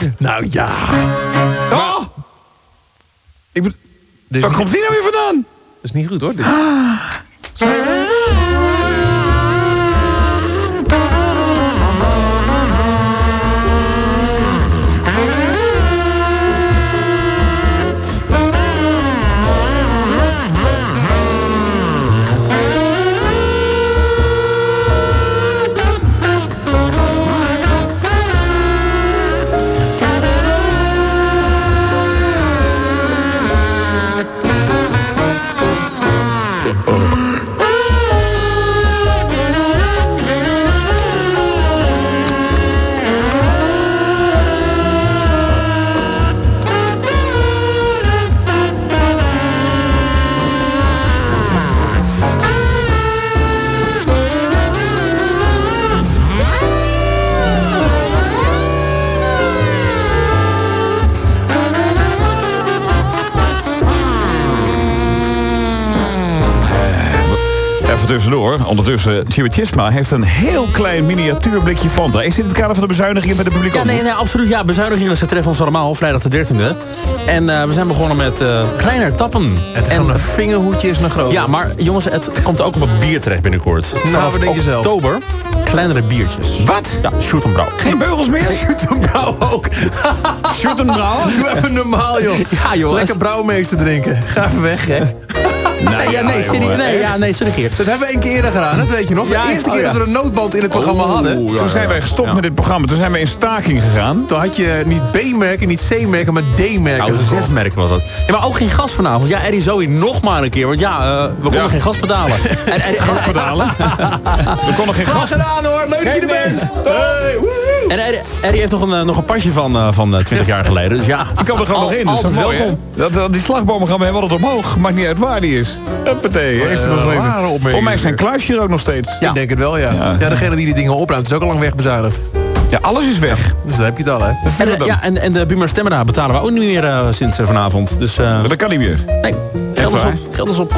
nou? Nou ja. Oh! Ik bedoel, waar komt die nou weer vandaan? Dat is niet goed, hoor. Dit. Even tussendoor. Ondertussen, Chisma heeft een heel klein miniatuurblikje Fanta. Is dit het kader van de bezuinigingen met de publiek Ja, nee, nee, absoluut. Ja, bezuinigingen, ze treffen ons allemaal. Vrijdag de 13e. En eh, we zijn begonnen met eh kleiner tappen. Het is en, gewoon een vingerhoedje is nog groot. Ja, maar jongens, het komt ook op het bier terecht binnenkort. Vanaf wat denk je zelf? oktober, kleinere biertjes. Wat? Ja, shoot en brouw. Geen beugels meer? Brouw ook. Shoot en brouw? Doe even normaal, joh. Ja, jongens. Lekker brouwmeester drinken. Ga even weg, gek. Nee, ja, nee, sorry, nee, ja, nee, sorry Geert. Dat hebben we één keer eerder gedaan, dat weet je nog. De Ja, eerste oh, keer ja. dat we een noodband in het programma hadden. Toen zijn wij gestopt met dit programma. Toen zijn we in staking gegaan. Toen had je niet B-merken, niet C-merken, maar D-merken Nou, gekocht. Z-merk was dat. Ja, maar ook geen gas vanavond. Ja, Eddie Zoe nog maar een keer. Want ja, eh, we konden Ja. geen gas betalen. En, en, Gas betalen. We konden geen gas... gedaan hoor, leuk dat je er bent. Hey, woehoe. En Eddie, heeft nog een, eh, nog een pasje van, eh, van eh, 20 jaar geleden. Dus ja, Die kan er gewoon al- nog in, dus dat welkom. dat, Die slagbomen gaan we hebben altijd omhoog. Maakt niet uit waar die is. Huppatee, eerst nog Voor mij is zijn kluisje er ook nog steeds. Ik denk het wel, ja. Ja. ja. degene die die dingen opruimt is ook al lang wegbezuinigd. Ja, alles is weg. Dus dan heb je het al, hè. En, eh, ja, en, en de Buma Stemmerda betalen we ook niet meer eh, sinds eh, vanavond. Dus eh, Dat kan niet meer. nee, geld is waar? op. Geld is op.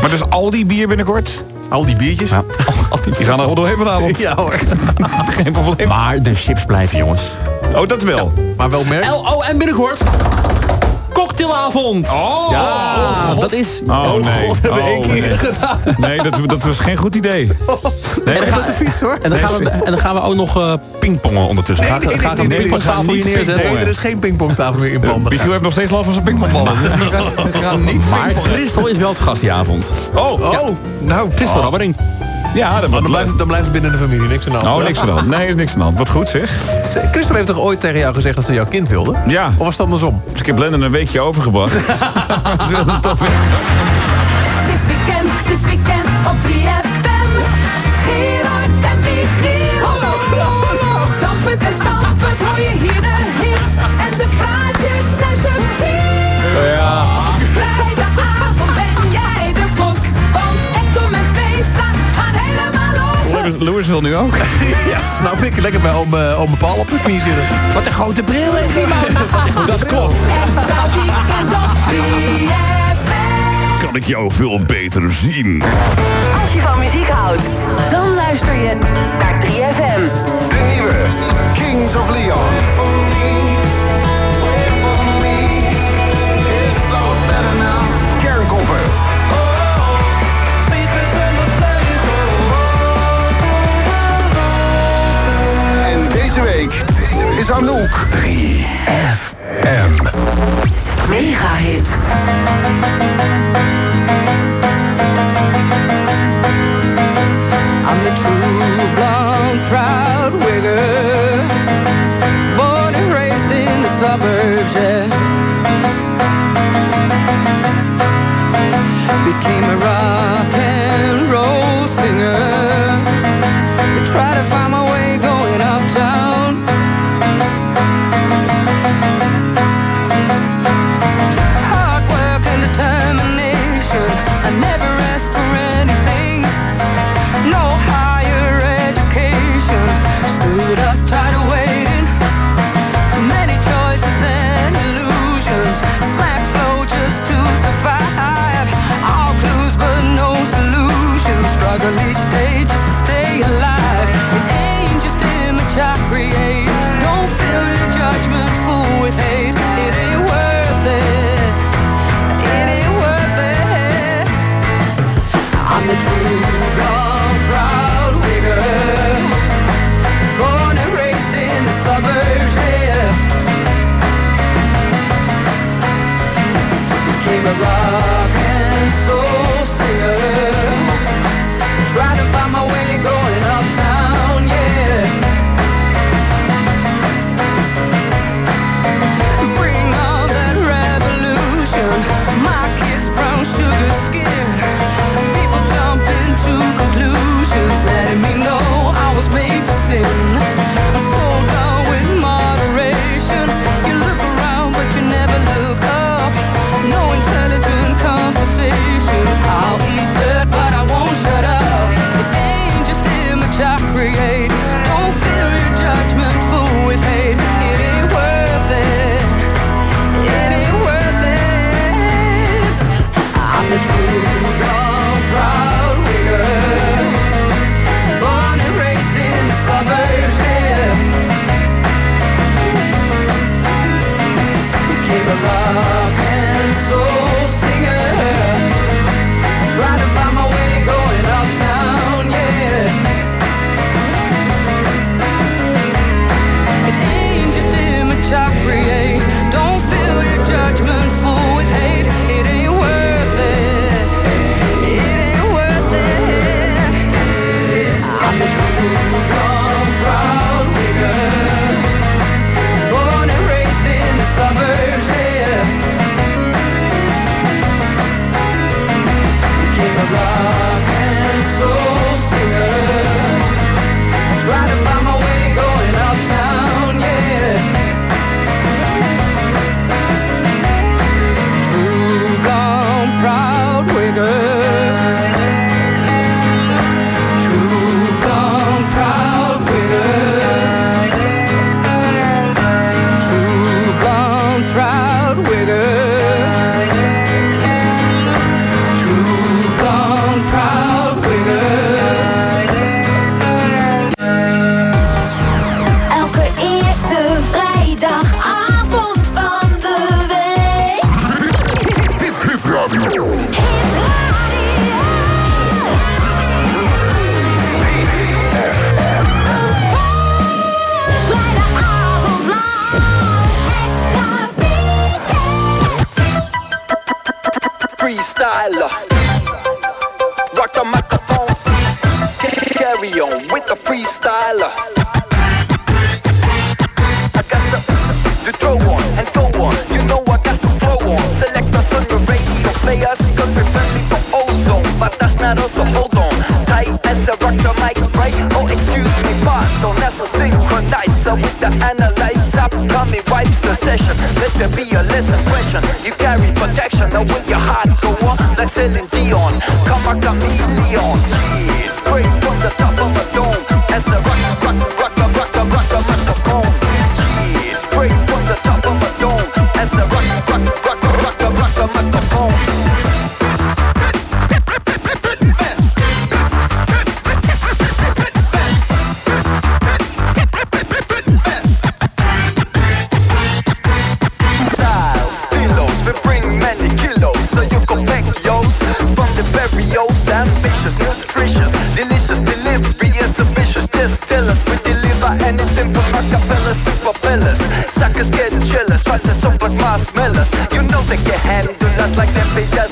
Maar dus al die bier binnenkort, Al die biertjes. Ja, altijd. die gaan er wel doorheen vanavond. Ja hoor. Geen probleem. Maar de chips blijven, jongens. Oh, dat wel. Maar wel merk. El, oh, en binnenkort. Cocktailavond. Oh! Ja, dat is... Oh, nee. God, hebben we één Oh, keer nee. gedaan. Nee, dat, dat was geen goed idee. Nee, En dan gaan- fiets hoor. En dan, gaan we, en dan gaan we ook nog eh pingpongen ondertussen. Nee, Ga- nee, nee, ga nee, een we pingpongtafel hier neerzetten? Er is geen pingpongtafel meer in Panda. Michiel heeft nog steeds last van zijn pingpongballen. We gaan niet Maar. Christel is wel het gast die avond. Oh, Oh, nou. Christel Oh. Rabbering. Ja, dat Dan was blijft, dan blijft het binnen de familie, niks aan de hand. Oh, niks aan de hand. Nee, is niks aan de hand. Wat goed zeg. Christel heeft toch ooit tegen jou gezegd dat ze jouw kind wilde? Ja. Of was het andersom? Dus ik heb Lennon een weekje overgebracht. Ze wilden het toch weer. Het is weekend, het is weekend op 3FM. Lewis wil nu ook. Ja, snap ik. Lekker bij om, uh, om Paul op de knie zitten. Wat een grote bril heeft die man. Dat klopt. Extra weekend op 3FM. Kan ik jou veel beter zien. Als je van muziek houdt, dan luister je naar 3FM. De nieuwe Kings of Leon. Is Anouk 3FM. Mega hit. I'm the true blonde proud wigger Born and raised in the suburbs, yeah Became a rock freestyler. I got throw on and on. You know I got flow on. Radio players, ozone. But that's not us, so hold on. Tight as a rock mic, right? Oh, excuse me, the the session. Let there be a lesson question. You carry protection, now will your heart go on like Celine Dion? Come on, chameleon. Straight from the top of a think you do us like that.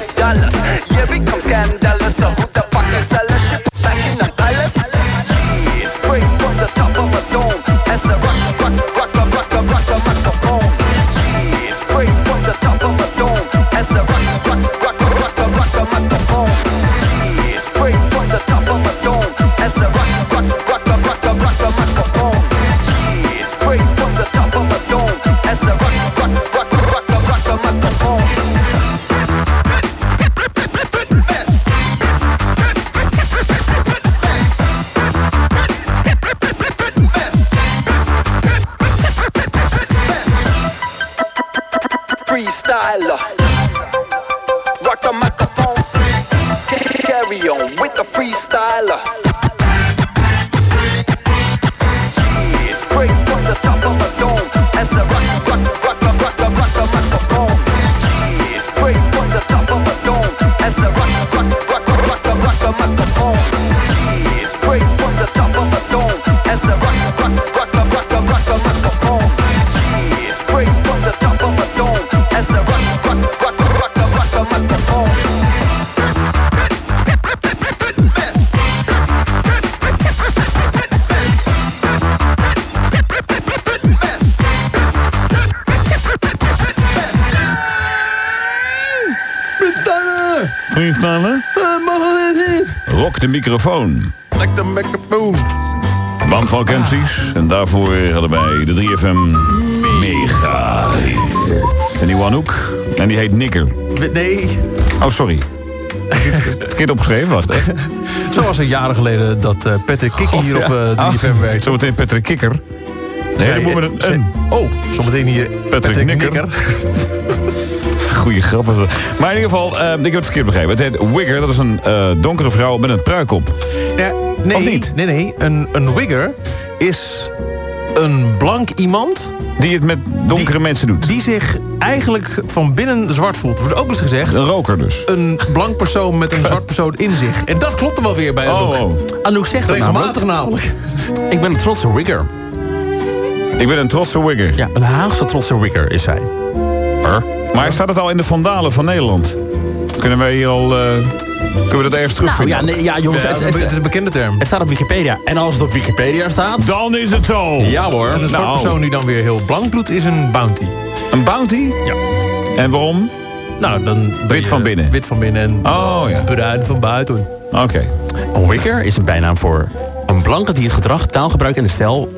Microfoon. Like de microfoon. Band van MC's. En daarvoor hadden wij de 3FM Mega Hit. En die Wanouk. En die heet Nikker. Nee. Oh, sorry. Verkeerd opgeschreven, wacht. Echt? Zo was het jaren geleden dat eh, Patrick Kikker hier op eh 3FM werkte. Zometeen Patrick Kikker. Nee, dan moeten we een... een. Oh, zometeen hier Patrick, Nikker. Goeie grap was dat. Maar in ieder geval, eh, ik heb het verkeerd begrepen. Het heet Wigger. Dat is een eh, donkere vrouw met een pruik op. Ja, nee, nee, nee. Een, een wigger is een blank iemand... Die het met donkere mensen doet. Die zich eigenlijk van binnen zwart voelt. Er wordt ook eens gezegd... Een roker dus. Een blank persoon met een zwart persoon in zich. En dat klopt er wel weer bij Oh, Anouk. oh. Anouk zegt dat Regelmatig namelijk. Ik ben een trotse wigger. Ik ben een trotse wigger. Ja, een Haagse trotse wigger is zij. Maar staat het al in de Vandalen van Nederland? Kunnen wij hier al... eh, kunnen we dat ergens Nou terugvinden? ja, nee, ja jongens, Ja, het, het, het- is een bekende term. het staat op Wikipedia. En als het op Wikipedia staat... Dan is het zo. Ja hoor. En een Nou. persoon die dan weer heel blank doet, is een bounty. Een bounty? Ja. En waarom? Nou, dan Wit van binnen. Wit van binnen en Oh ja. bruin van buiten. Oké. Een wigger is een bijnaam voor een blanke die het gedrag, taalgebruik en de stijl...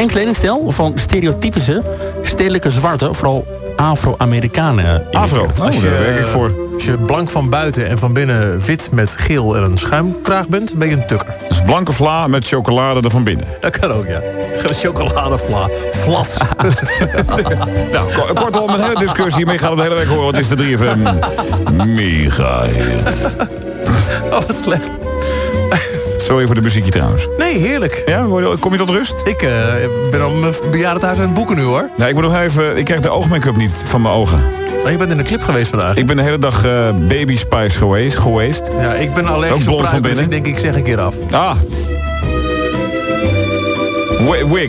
en kledingstijl van stereotypische stedelijke zwarte, vooral Afro-Amerikanen Afro. Oh, Als je, daar werk ik voor. Als je blank van buiten en van binnen wit met geel en een schuimkraag bent, ben je een tukker. Dus blanke vla met chocolade er van binnen. Dat kan ook, ja. Chocoladevla. Flats. Nou, ko- kortom, een hele discussie. Hiermee gaan we de hele week horen. Het is de 3FM Mega Hit. Oh, wat slecht. Sorry voor de muziekje trouwens. Nee, heerlijk. Ja, kom je tot rust? Ik eh, ben al mijn bejaardentehuis aan het boeken nu, hoor. Nou, ik moet nog even... Ik krijg de oogmake-up niet van mijn ogen. Oh, je bent in de clip geweest vandaag. Ik ben de hele dag eh, Baby Spice geweest. geweest. Ja, ik ben allergisch blond op van pruiken, dus binnen. ik denk ik zeg een keer af. Ah. Wi- wig.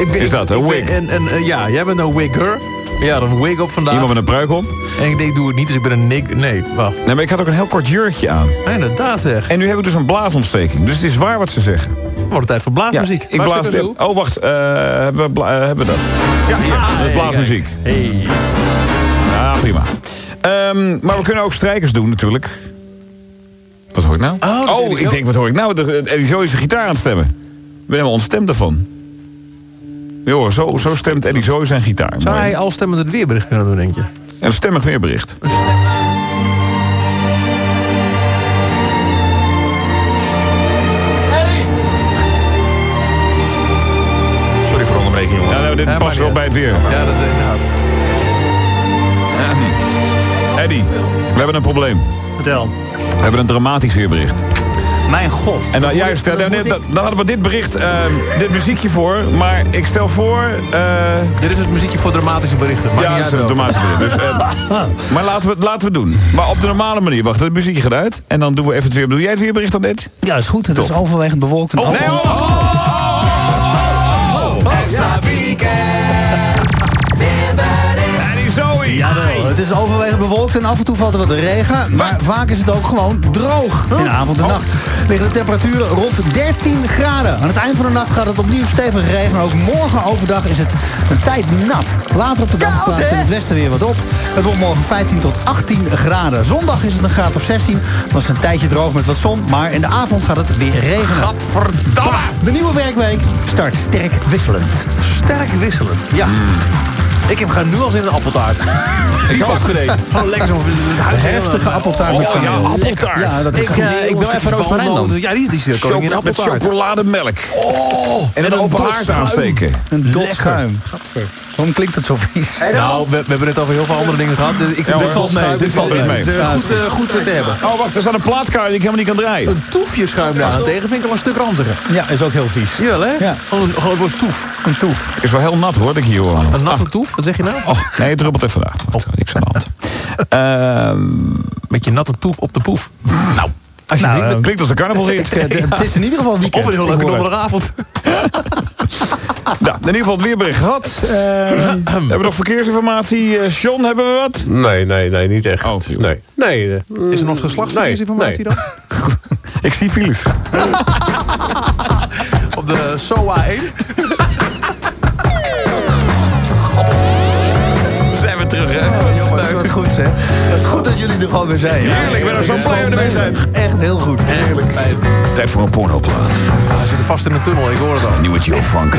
Ik ben- Is dat, een wig? En, en, ja, jij bent een wigger. Ja, dan wig op vandaag. Iemand met een pruik op. En ik denk, ik doe het niet, dus ik ben een nig... Nee, wacht. Nee, maar ik had ook een heel kort jurkje aan. Nee, inderdaad zeg. En nu heb ik dus een blaasontsteking. Dus het is waar wat ze zeggen. Wordt het tijd voor blaasmuziek. ik blaas... Oh, wacht. eh, hebben, we bla- hebben we dat? Ja, hier. dat is blaasmuziek. Hey. Ja, prima. Ehm, maar we kunnen ook strijkers doen natuurlijk. Wat hoor ik nou? Oh, dat Eddie ik denk, wat hoor ik nou? De- Eddie Zo is de gitaar aan het stemmen. Ik ben helemaal ontstemd daarvan. Jo, zo, zo stemt Eddie Zo zijn gitaar. Zou hij al stemmend het weerbericht kunnen doen, denk je? En een stemmig weerbericht. Sorry voor de onderbreking, jongens. Ja, nou, dit Ja, past maar wel niet bij het weer. Ja, dat is inderdaad. Eddie, we hebben een probleem. Vertel. We hebben een dramatisch weerbericht. Mijn god. En dan, juist, dat dan, dan, dan hadden we dit bericht, eh, dit muziekje voor. Maar ik stel voor... eh, Dit is het muziekje voor dramatische berichten. Maakt ja, niet dat uit is een welke. dramatische bericht. Dus, eh, maar laten we, het- laten we het doen. Maar op de normale manier. Wacht, het muziekje gaat uit. En dan doen we even het weer. Doe jij het weerbericht dan dit? Ja, is goed. Het is overwegend bewolkt. En Oh, nee, oh, oh, is overwegend bewolkt en af en toe valt er wat regen. Maar vaak is het ook gewoon droog. In de avond en nacht liggen de temperaturen rond 13 graden. Aan het eind van de nacht gaat het opnieuw stevig regenen. Ook morgen overdag is het een tijd nat. Later op de dag klaart het in het westen weer wat op. Het wordt morgen 15 tot 18 graden. Zondag is het een graad of 16. Dan is het een tijdje droog met wat zon. Maar in de avond gaat het weer regenen. Gadverdamme! De nieuwe werkweek start sterk wisselend. Sterk wisselend. Ja. Ik heb ga nu al zin in een appeltaart. ik heb opgereden. Gewoon lekker zo'n Heftige appeltaart met Oh, ja, appeltaart. Ja, dat is Ik, eh, ik wil even roosmarijn dan. Ja, die is die koningin Choco- met appeltaart. chocolademelk. Oh, En een open haard aansteken. Een dot schuim. Gadver. Waarom klinkt het zo vies? Nou, we, we hebben het over heel veel andere dingen gehad. Dus ik Ja, dit valt mee. Dit valt is mee. eh, goed, eh, goed te hebben. Oh, wacht, er staat een plaatkaart die ik helemaal niet kan draaien. Een toefje schuim daar tegen vind ik al een stuk ranziger. Ja, is ook heel vies. Jawel, hè? Ja. Gewoon, een- gewoon het woord toef. Een toef. Is wel heel nat hoor, dat ik hier hoor. Een natte toef? Wat zeg je nou? Oh, nee, het druppelt even vandaag. Oh. Niks aan de hand. Ehm, Met je natte toef op de poef. Nou, als je Nou, niet eh, met... klinkt als een eh, de- Het is in ieder geval weekend. Of een heel leuke donderdagavond. Nou, in ieder geval het weerbericht gehad. Eh, hebben we nog verkeersinformatie? Eh, John, hebben we wat? Nee, nee, nee, niet echt. Oh, nee. Nee. eh, Is er nog geslachtsverkeersinformatie dan? Ik zie files. Op de SOA 1? Goed zeg. Het is goed dat jullie er gewoon weer zijn. Heerlijk, ik ben er zo blij er zijn. Echt heel goed. Heerlijk. Tijd voor een pornoplaat. We zitten vast in een tunnel, ik hoor het al. Nieuwe Joe Franca.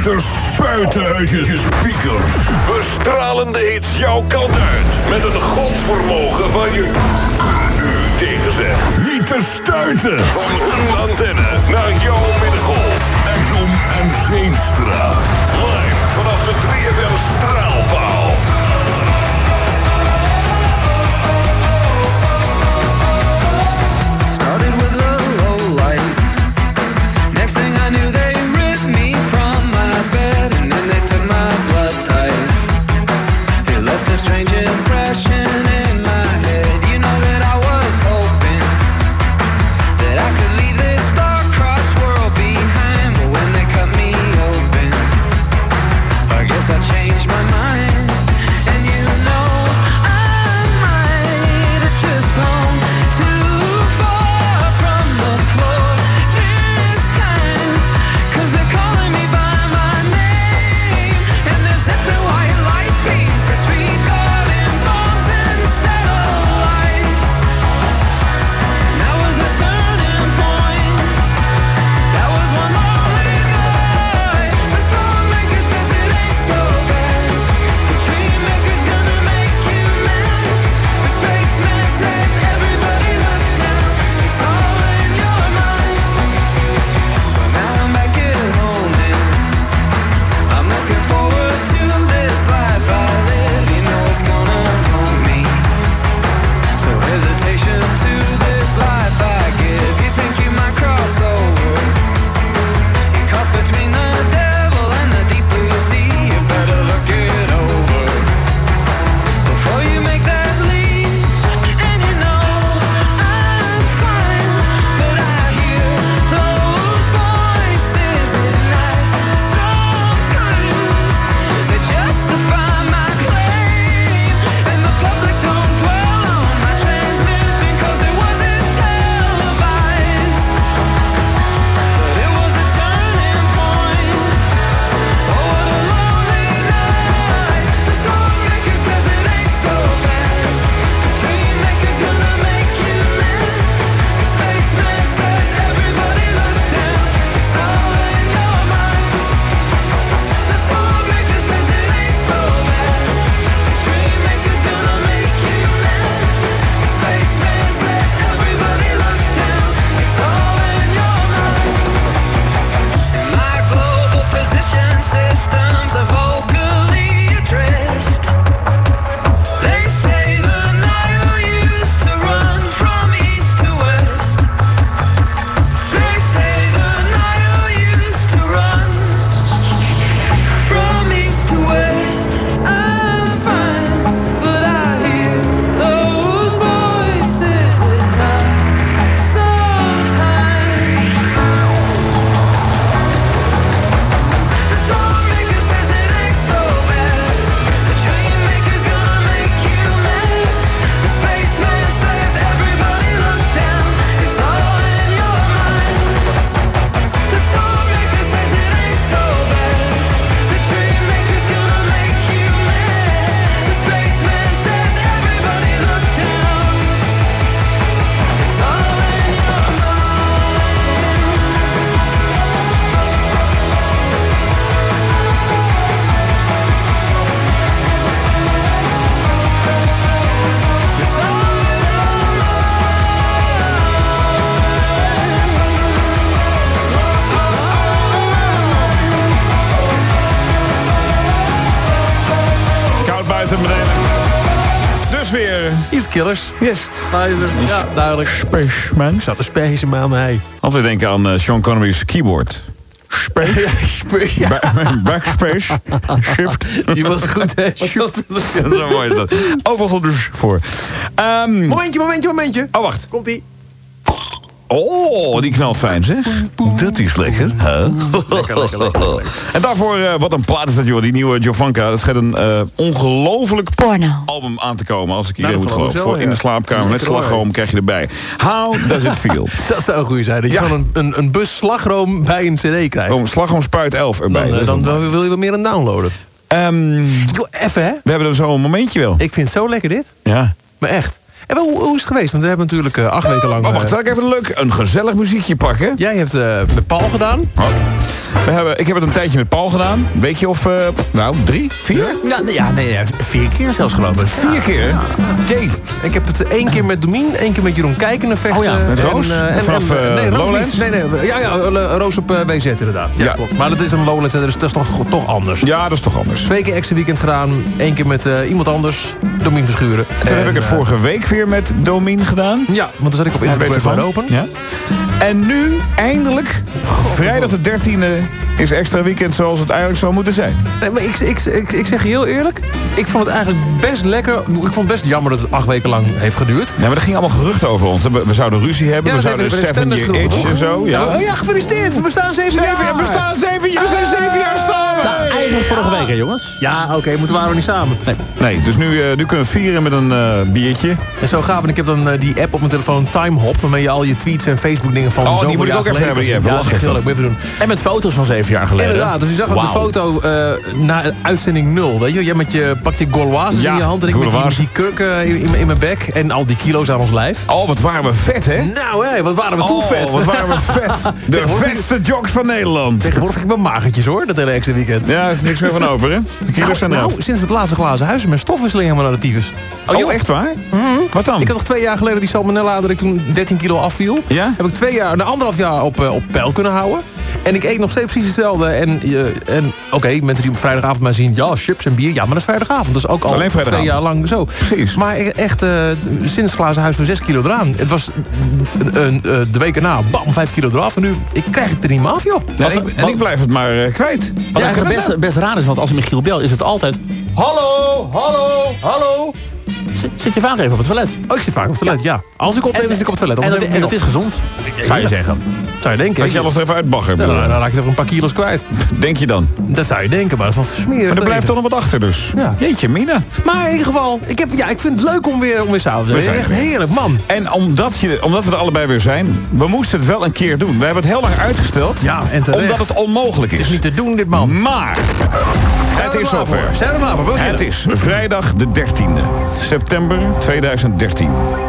knijters, spuiten uit je speakers. Bestralende hits jouw kant uit. Met een godvermogen van je u tegen zegt. Niet te stuiten. Van hun antenne naar jouw middengolf. Ekdom en Geenstra. Live vanaf de 3FM straalpaal. Killers. Yes. Ja, duidelijk. Spaceman. Zat een mij. mee. we denken aan eh, Sean Connery's keyboard. Space. Space backspace. Shift. Die was goed, hè? Shift. Ja, zo mooi is dat. Overal dus voor. Um, momentje, momentje, momentje. Oh, wacht. Komt-ie. Oh, die knalt fijn zeg. Dat is lekker. Lekker, lekker, lekker, en daarvoor, eh, wat een plaat is dat joh, die nieuwe Jovanka. Dat schijnt een uh, ongelooflijk Porno. album aan te komen, als ik nou, hier moet geloven. Voor. In de slaapkamer, met slagroom krijg je erbij. How does it feel? dat zou een goede zijn, dat je ja. gewoon een, een, bus slagroom bij een cd krijgt. Oh, slagroom spuit 11 erbij. Eh, dan, dan, wil je wel meer aan downloaden. Um, even hè. We hebben er zo een momentje wel. Ik vind het zo lekker dit. Ja. Maar echt. En hoe, hoe is het geweest? Want we hebben natuurlijk eh, acht weken lang... Oh, wacht, eh, zal ik even een leuk, een gezellig muziekje pakken? Jij hebt eh, met Paul gedaan. Oh. We hebben, ik heb het een tijdje met Paul gedaan. Weet je of, nou, drie, vier? Ja, nee, ja, nee, ja, vier keer zelfs geloof ik. Vier keer? Jee. Ik heb het één keer met Domien, één keer met Jeroen Kijkenen vechten. Oh ja, met Roos? En, en, Vanaf, en, nee, Lowlands? Nee, nee, ja, ja, Roos op WZ inderdaad. Ja, klopt. Maar dat is een Lowlands, dus dat is toch, toch anders. Ja, dat is toch anders. Twee keer extra weekend gedaan, één keer met iemand anders, Domien Verschuren. Toen heb ik het vorige week weer met Domin gedaan. Ja, want dan zat ik op ervan. Wide Open. Ja. En nu, eindelijk, vrijdag de 13e is extra weekend zoals het eigenlijk zou moeten zijn. Nee, maar ik, ik, ik, ik zeg je heel eerlijk, ik vond het eigenlijk best lekker. Ik vond het best jammer dat het acht weken lang heeft geduurd. Ja, maar er gingen allemaal geruchten over ons. We, we zouden ruzie hebben, Ja, we zouden hebben we seven year itch en zo. Ja. Oh ja, gefeliciteerd, we bestaan zeven, Zeven, jaar. we bestaan zeven, we zijn zeven jaar samen! Nou, eigenlijk vorige week, hè jongens? Ja, oké, moeten waren we niet samen. Nee. Nee, dus nu, eh, nu kunnen we vieren met een eh, biertje. En zo gaaf, en ik heb dan eh, die app op mijn telefoon, Timehop, waarmee je al je tweets en Facebook dingen van Oh, die zoveel moet ik jaar ook even geleden hebben, die app. Ja, dat is Wacht echt heel leuk, moet je even doen. En met foto's van zeven jaar geleden. Inderdaad, dus je zag op de foto eh, na uitzending 0, weet je, jij met je, pak je Gauloises Ja, in je hand en ik met die, Gauloises. die kurk eh, in, mijn bek en al die kilo's aan ons lijf. Oh, wat waren we vet, hè? Nou hé, wat waren we toen Oh, vet. wat waren we vet. De vetste jocks van Nederland. Tegenwoordig ik mijn magertjes hoor, dat hele extra weekend. Ja, er is niks meer van over, hè? De kilo's Nou, zijn nou, sinds het laatste glazen huis is mijn stofwisseling helemaal naar de tyfus. Oh, echt waar? Wat dan? Ik had nog twee jaar geleden die salmonella dat ik toen 13 kilo afviel. Ja? Heb ik twee jaar, een anderhalf jaar op, eh, op peil kunnen houden. En ik eet nog steeds precies hetzelfde. En, en oké, mensen die op vrijdagavond mij zien... ja, chips en bier, ja, maar dat is vrijdagavond. Dat is ook al alleen twee jaar lang zo. Precies. Maar echt, eh, sinds het glazen huis voor 6 kilo eraan. Het was eh, eh, de week erna, bam, 5 kilo eraf. En nu ik krijg ik er niet meer af, joh. Ja, en, ik, en ik blijf het maar eh, kwijt. Wat eigenlijk best, best raar is, want als Michiel bel is het altijd... Hallo, hallo, hallo. Zit, je vaak even op het toilet? Oh, ik zit vaak op het toilet, ja. Als ik opneem, zit ik op het toilet. En dat, en dat is gezond, zou je zeggen. Zou je denken. Dat je alles er even uitbagger. Ja, dan, dan raak je er een paar kilo's kwijt. Denk je dan? Dat zou je denken, maar dat is wel smerig. Maar er blijft toch nog wat achter dus. Ja. Jeetje, Mina. Maar in ieder geval, ik, heb, ja, ik vind het leuk om weer, om weer s'avonds. We zijn Echt er weer. heerlijk, man. En omdat, je, omdat we er allebei weer zijn, we moesten het wel een keer doen. We hebben het heel lang uitgesteld. Ja, en terecht. Omdat het onmogelijk is. Het is niet te doen, dit man. Maar, het is er zover. Zijn we er. Het is vrijdag de 13e september 2013.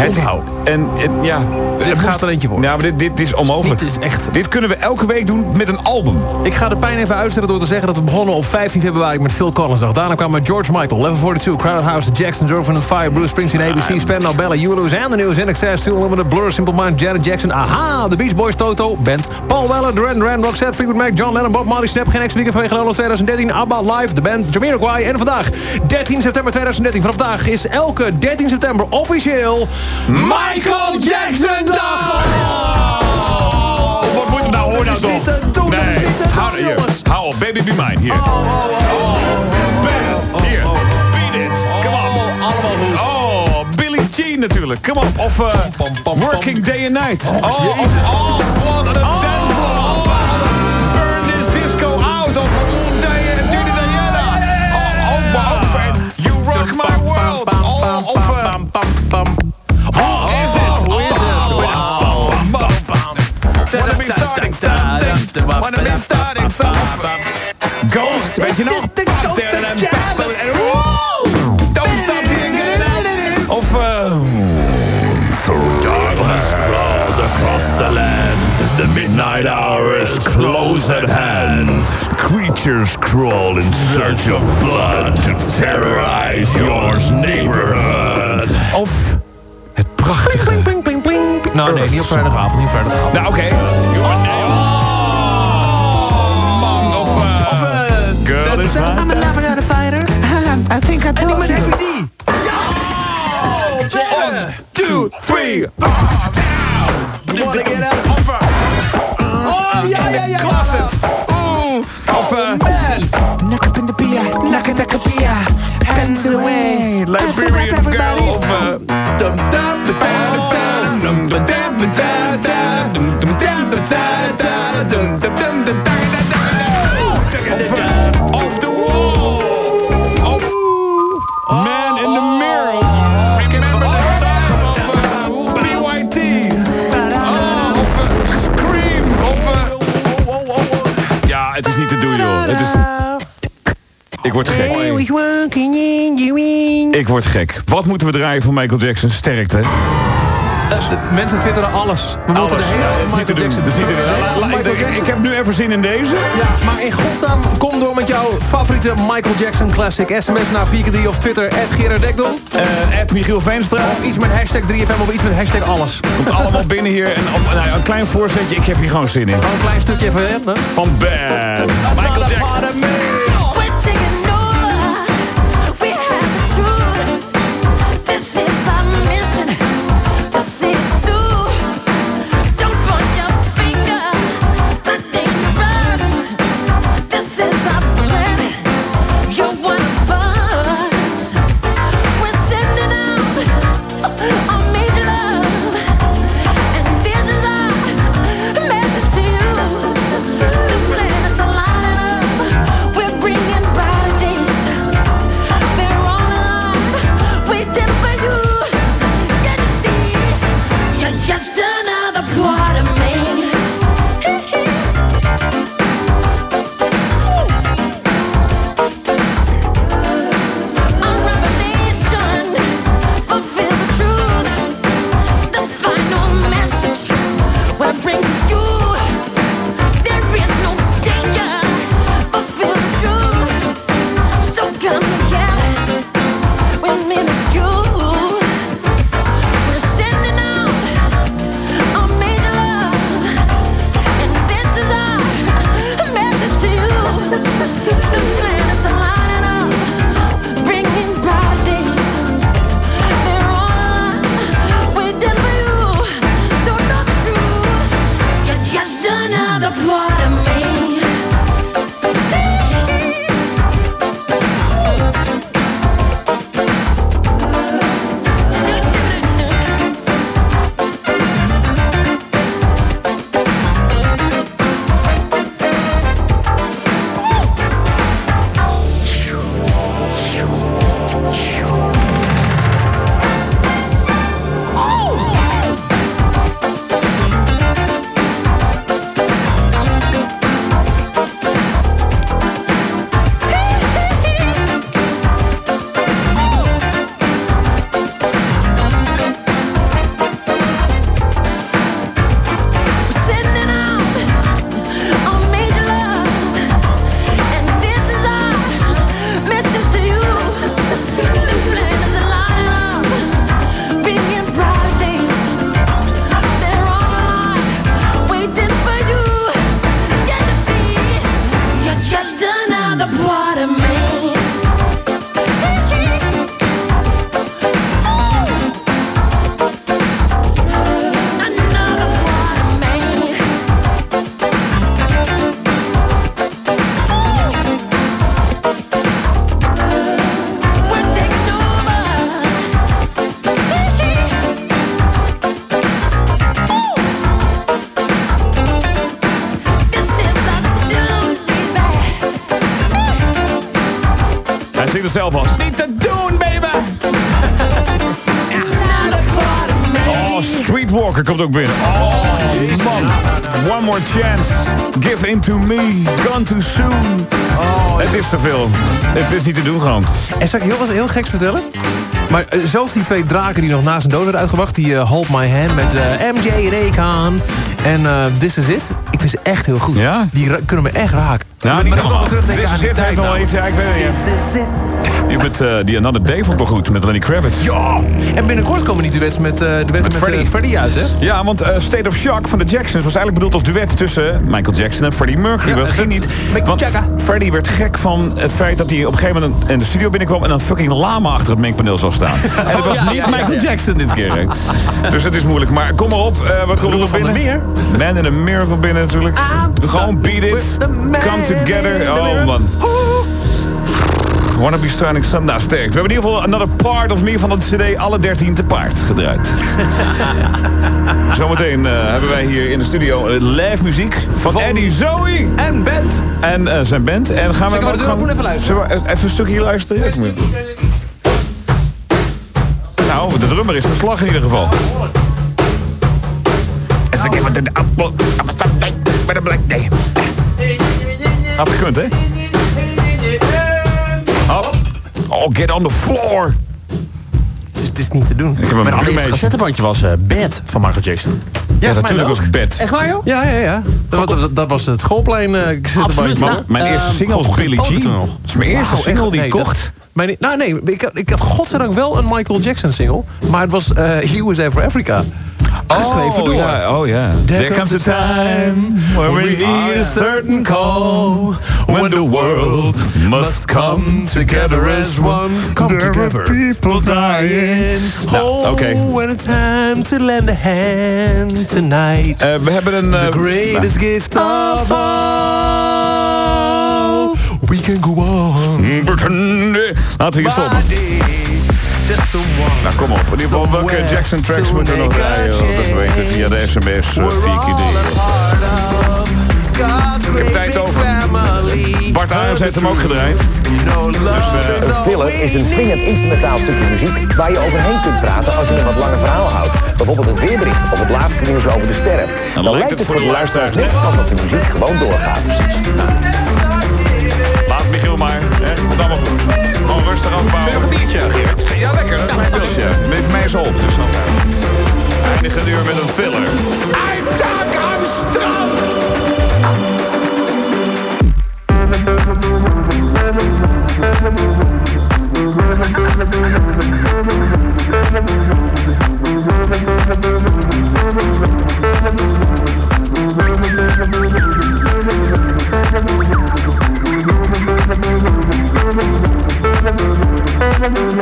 Het, Onthoud. En het, ja, Dit gaat er eentje worden. Ja, maar dit, dit is onmogelijk. Dit is echt... Dit kunnen we elke week doen met een album. Ik ga de pijn even uitstellen door te zeggen dat we begonnen op 15 februari met Phil Collins. Daarna kwamen George Michael, Level 42, Crowdhouse, Jacksons, Earth and Fire, Bruce Springsteen, ABC, Spandau Ballet, Ulus and the News, NXS, Steel Limited, Blur, Simple Minds, Janet Jackson, Aha, The Beach Boys, Toto, Band, Paul Weller, Duran Duran, Roxette, Fleetwood Mac, John Lennon, Bob Marley, Snap, geen ex-weekend vanwege Lowlands 2013, ABBA Live, The Band, Jamiroquai en vandaag 13 september 2013. Vanaf vandaag is elke 13 september officieel Michael Jackson dag! Oh, wat moet er nou? Hoor nou toch. doen, doen, hou, hier, hou op. Baby Be Mine, hier. Oh, Ben, hier. Beat it. Kom op. Allemaal goed. Oh, Billie Jean natuurlijk. Kom op. Of uh, Working Day and Night. Oh, something. Wanna be starting something. Ghost, weet je nog? Don't stop singing. Of... uh, Darkness crawls across the land. The midnight hour is close at hand. Creatures crawl in search of blood to terrorize your neighborhood. Of het prachtige... Pling, pling, pling, pling. Nou nee, niet op vrijdagavond, niet op vrijdagavond. Nou, oké. Man, I'm a lover, not a fighter. Uh-huh. I think I told you. Every D. Yeah. One, two, three. Down. You wanna get up? Offer. Uh, oh, yeah, yeah, yeah. Glasses. Oh, man. Knock up in the beer. Knock it, knock a beer. Pens away. Liberian girl. Over. Dum, dum, da, da, da, dum, da, da, da. Ik word gek. Ik word gek. Wat moeten we draaien voor Michael Jackson? Sterkte. Mensen twitteren alles. We moeten de hele Ja, Michael. Jackson doen. Michael ik- ik- Jackson. Ik heb nu even zin in deze. Ja, maar in godsnaam, kom door met jouw favoriete Michael Jackson classic. SMS naar 4x3 of Twitter, at Gerard Dekdom. Uh, Michiel Veenstra. Of iets met hashtag 3FM of iets met hashtag alles. Komt allemaal binnen hier. En op, nou, ja, een klein voorzetje. Ik heb hier gewoon zin in. Gewoon een klein stukje even, hè? Van Bad. Michael Jackson. Streetwalker komt ook binnen. Oh, man. One more chance. Give in to me. Gone too soon. Het is te veel. Het is niet te doen gewoon. En zal ik heel wat heel geks vertellen? Maar eh, zelfs die twee draken die nog na zijn dood werden uitgebracht... die eh, Hold My Hand met eh, MJ Raycon en eh, This Is It... ik vind ze echt heel goed. Ja? Die kunnen me echt raken. Nou, maar niet dan allemaal. nog is heeft nou. iets. Ja, ik weet het niet. Je bent eh, die Another Day vond ik wel goed met Lenny Kravitz. Ja, en binnenkort komen die duets met, eh duetten met, Freddie. Freddie. Freddie uit, hè? Ja, want eh, State of Shock van de Jacksons was eigenlijk bedoeld als duet tussen Michael Jackson en Freddie Mercury. Ja, dat ging niet. Want. Freddie werd gek van het feit dat hij op een gegeven moment in de studio binnenkwam en dan fucking lama achter het mengpaneel zou staan. en het was ja, niet ja, Michael ja. Jackson dit keer. hè. Dus het is moeilijk. Maar kom maar op, eh, wat komt er nog van binnen? Man in Mirror komt binnen natuurlijk. Gewoon beat it. Come together. Oh man. Wanna be Stranding Sun. Nou, sterk. We hebben in ieder geval Another Part of Me van de cd alle 13 te paard gedraaid. Zometeen eh, hebben wij hier in de studio eh, live muziek van, Eddie Zoe. En band. En eh, zijn band. En gaan we deur gewoon- open even luisteren? Zullen we even een stukje luisteren? Even. Nou, de drummer is verslag in ieder geval. As I give Hop. Oh, get on the floor. is niet te doen. Ik heb een Mijn allereerste bloemetje. cassettebandje was eh, Bad van Michael Jackson. Ja, natuurlijk was Bed. Echt waar, joh? Ja, ja, ja. Dat, dat, dat was het schoolplein eh Absoluut. man. Nou, Mijn eerste Ehm, single was Billie Jean. Dat is mijn eerste single echt? die ik Nee, kocht. dat- Mijn, nou nee, ik had, ik had godzijdank wel een Michael Jackson single. Maar het was eh USA for Africa. Geschreven oh, door. Ja, oh ja. There comes a time when we need a certain call. When the world must come together as one. Come together. people dying. Nou, Oh, oké. when it's time to lend a hand tonight. Eh, we hebben een... The eh, greatest gift of all. We can go on. Laten we hier stoppen. Nou, kom op. In ieder geval, welke Jackson tracks moeten we nog rijden? Dat weten via de sms uh, 4 Ik heb tijd over. Bart Arends heeft hem ook gedraaid. Dus, Een filler is een swingend instrumentaal stukje muziek waar je overheen kunt praten als je een wat langer verhaal houdt. Bijvoorbeeld het weerbericht of het laatste nieuws over de sterren. Dan, lijkt het voor de luisteraars net alsof de muziek gewoon doorgaat. Laat Michiel maar. Hè? Komt allemaal goed. Rustig afbouwen. Nog een biertje? Ja, lekker. Dat is mijn pilsje. Mij eens op. Dus dan eindigen we nu met een filler. Een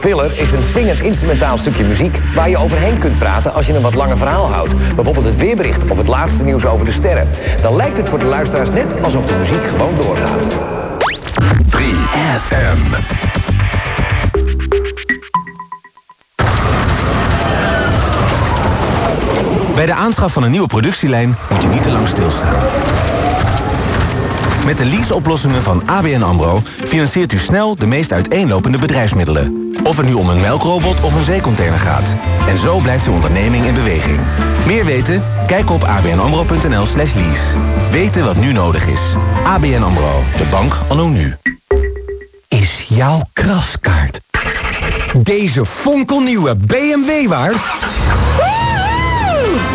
filler is een swingend instrumentaal stukje muziek waar je overheen kunt praten als je een wat langer verhaal houdt. Bijvoorbeeld het weerbericht of het laatste nieuws over de sterren. Dan lijkt het voor de luisteraars net alsof de muziek gewoon doorgaat. 3FM. Bij de aanschaf van een nieuwe productielijn moet je niet te lang stilstaan. Met de leaseoplossingen van ABN AMRO financiert u snel de meest uiteenlopende bedrijfsmiddelen. Of het nu om een melkrobot of een zeecontainer gaat. En zo blijft uw onderneming in beweging. Meer weten? Kijk op abnamro.nl slash lease. Weten wat nu nodig is. ABN AMRO, de bank anno nu. Is jouw kraskaart deze fonkelnieuwe BMW waard?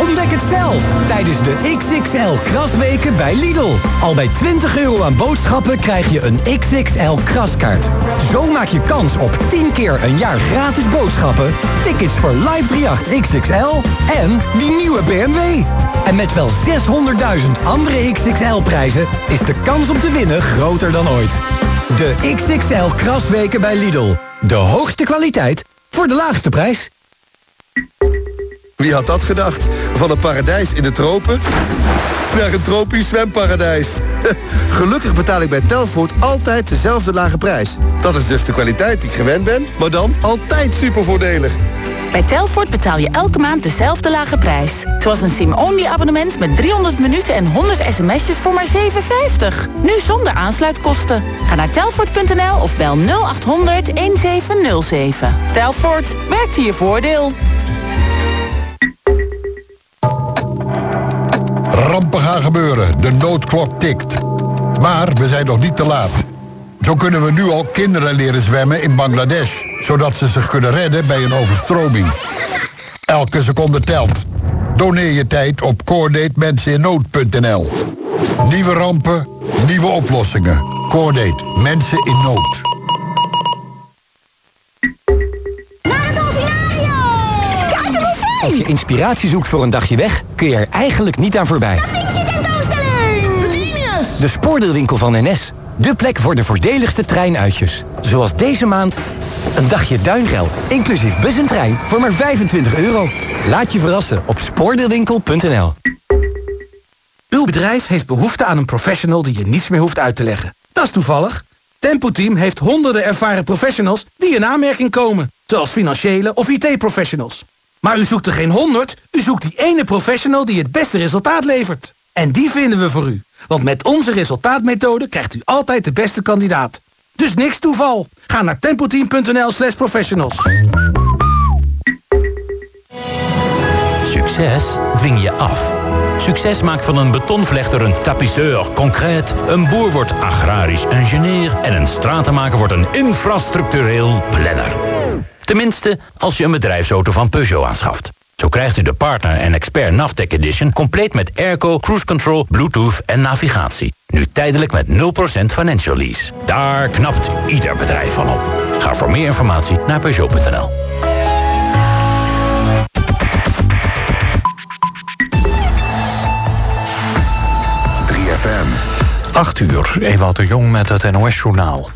Ontdek het zelf tijdens de XXL Krasweken bij Lidl. Al bij 20 euro aan boodschappen krijg je een XXL Kraskaart. Zo maak je kans op 10 keer een jaar gratis boodschappen, tickets voor Live 38 XXL en die nieuwe BMW. En met wel 600.000 andere XXL-prijzen is de kans om te winnen groter dan ooit. De XXL Krasweken bij Lidl. De hoogste kwaliteit voor de laagste prijs. Wie had dat gedacht? Van een paradijs in de tropen naar een tropisch zwemparadijs. Gelukkig betaal ik bij Telvoort altijd dezelfde lage prijs. Dat is dus de kwaliteit die ik gewend ben, maar dan altijd super voordelig. Bij Telfort betaal je elke maand dezelfde lage prijs. Zoals een SIM-only abonnement met 300 minuten en 100 sms'jes voor maar 7,50. Nu zonder aansluitkosten. Ga naar telfort.nl of bel 0800 1707. Telfort, werkt hier voordeel. Gaan gebeuren, de noodklok tikt. Maar we zijn nog niet te laat. Zo kunnen we nu al kinderen leren zwemmen in Bangladesh... zodat ze zich kunnen redden bij een overstroming. Elke seconde telt. Doneer je tijd op coördatemenseninnood.nl. Nieuwe rampen, nieuwe oplossingen. Coordate Mensen in Nood. Je inspiratie zoekt voor een dagje weg, kun je er eigenlijk niet aan voorbij. De spoordeelwinkel van NS. De plek voor de voordeligste treinuitjes. Zoals deze maand een dagje duinrel, inclusief bus en trein voor maar 25 euro. Laat je verrassen op spoordeelwinkel.nl. Uw bedrijf heeft behoefte aan een professional die je niets meer hoeft uit te leggen. Dat is toevallig. Tempo Team heeft honderden ervaren professionals die in aanmerking komen. Zoals financiële of IT-professionals. Maar u zoekt er geen honderd, u zoekt die ene professional die het beste resultaat levert. En die vinden we voor u. Want met onze resultaatmethode krijgt u altijd de beste kandidaat. Dus niks toeval. Ga naar tempoteam.nl slash professionals. Succes dwing je af. Succes maakt van een betonvlechter een tapisseur concreet. Een boer wordt agrarisch ingenieur. En een stratenmaker wordt een infrastructureel planner. Tenminste, als je een bedrijfsauto van Peugeot aanschaft. Zo krijgt u de Partner en Expert Navtec Edition... compleet met airco, cruise control, bluetooth en navigatie. Nu tijdelijk met 0% financial lease. Daar knapt ieder bedrijf van op. Ga voor meer informatie naar Peugeot.nl. 8 uur, Ewout de Jong met het NOS-journaal.